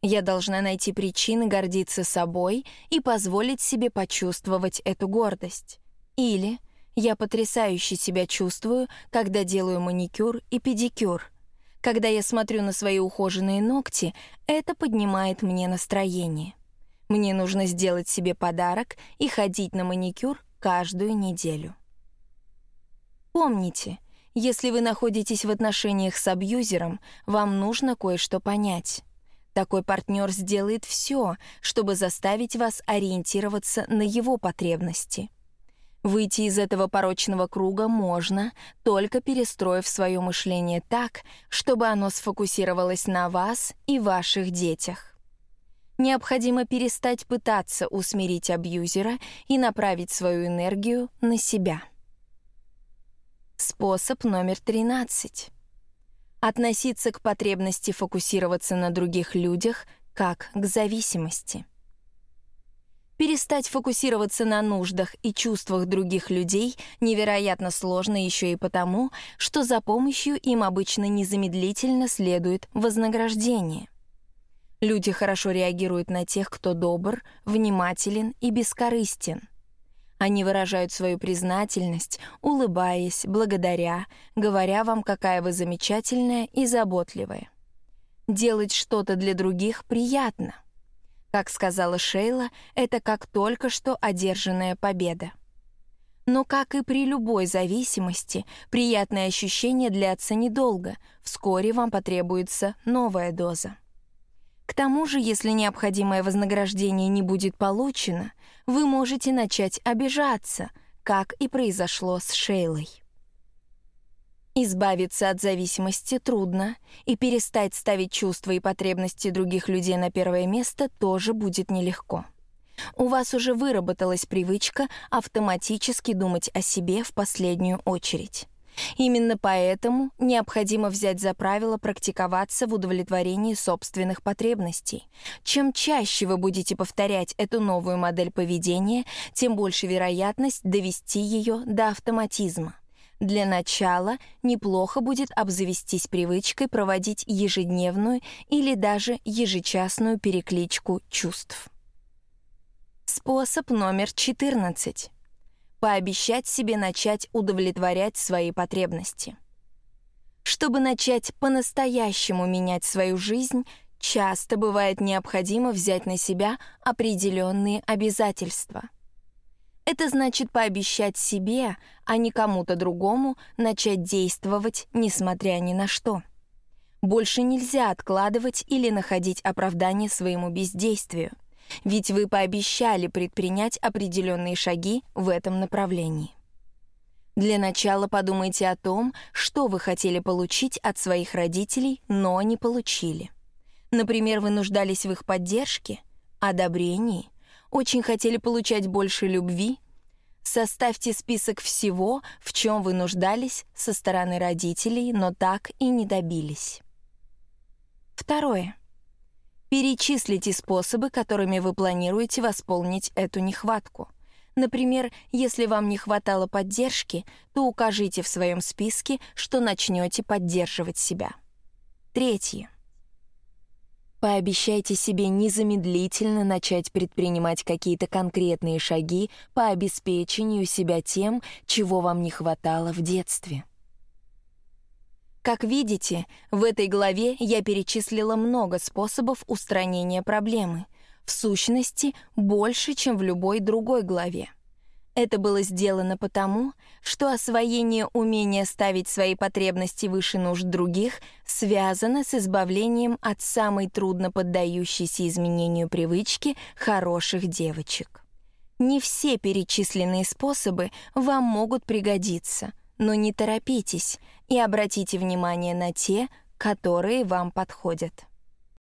Я должна найти причины гордиться собой и позволить себе почувствовать эту гордость. Или я потрясающе себя чувствую, когда делаю маникюр и педикюр. Когда я смотрю на свои ухоженные ногти, это поднимает мне настроение. Мне нужно сделать себе подарок и ходить на маникюр каждую неделю. Помните, если вы находитесь в отношениях с абьюзером, вам нужно кое-что понять. Такой партнер сделает все, чтобы заставить вас ориентироваться на его потребности. Выйти из этого порочного круга можно, только перестроив свое мышление так, чтобы оно сфокусировалось на вас и ваших детях. Необходимо перестать пытаться усмирить абьюзера и направить свою энергию на себя. Способ номер 13. Относиться к потребности фокусироваться на других людях как к зависимости. Перестать фокусироваться на нуждах и чувствах других людей невероятно сложно еще и потому, что за помощью им обычно незамедлительно следует вознаграждение. Люди хорошо реагируют на тех, кто добр, внимателен и бескорыстен — они выражают свою признательность, улыбаясь, благодаря, говоря вам, какая вы замечательная и заботливая. Делать что-то для других приятно. Как сказала Шейла, это как только что одержанная победа. Но, как и при любой зависимости, приятное ощущение длятся недолго, вскоре вам потребуется новая доза. К тому же, если необходимое вознаграждение не будет получено, вы можете начать обижаться, как и произошло с Шейлой. Избавиться от зависимости трудно, и перестать ставить чувства и потребности других людей на первое место тоже будет нелегко. У вас уже выработалась привычка автоматически думать о себе в последнюю очередь. Именно поэтому необходимо взять за правило практиковаться в удовлетворении собственных потребностей. Чем чаще вы будете повторять эту новую модель поведения, тем больше вероятность довести ее до автоматизма. Для начала неплохо будет обзавестись привычкой проводить ежедневную или даже ежечасную перекличку чувств. Способ номер 14 пообещать себе начать удовлетворять свои потребности. Чтобы начать по-настоящему менять свою жизнь, часто бывает необходимо взять на себя определенные обязательства. Это значит пообещать себе, а не кому-то другому, начать действовать, несмотря ни на что. Больше нельзя откладывать или находить оправдание своему бездействию — ведь вы пообещали предпринять определенные шаги в этом направлении. Для начала подумайте о том, что вы хотели получить от своих родителей, но не получили. Например, вы нуждались в их поддержке, одобрении, очень хотели получать больше любви. Составьте список всего, в чем вы нуждались со стороны родителей, но так и не добились. Второе. Перечислите способы, которыми вы планируете восполнить эту нехватку. Например, если вам не хватало поддержки, то укажите в своем списке, что начнете поддерживать себя. Третье. Пообещайте себе незамедлительно начать предпринимать какие-то конкретные шаги по обеспечению себя тем, чего вам не хватало в детстве. Как видите, в этой главе я перечислила много способов устранения проблемы, в сущности, больше, чем в любой другой главе. Это было сделано потому, что освоение умения ставить свои потребности выше нужд других связано с избавлением от самой трудно поддающейся изменению привычки хороших девочек. Не все перечисленные способы вам могут пригодиться, но не торопитесь и обратите внимание на те, которые вам подходят.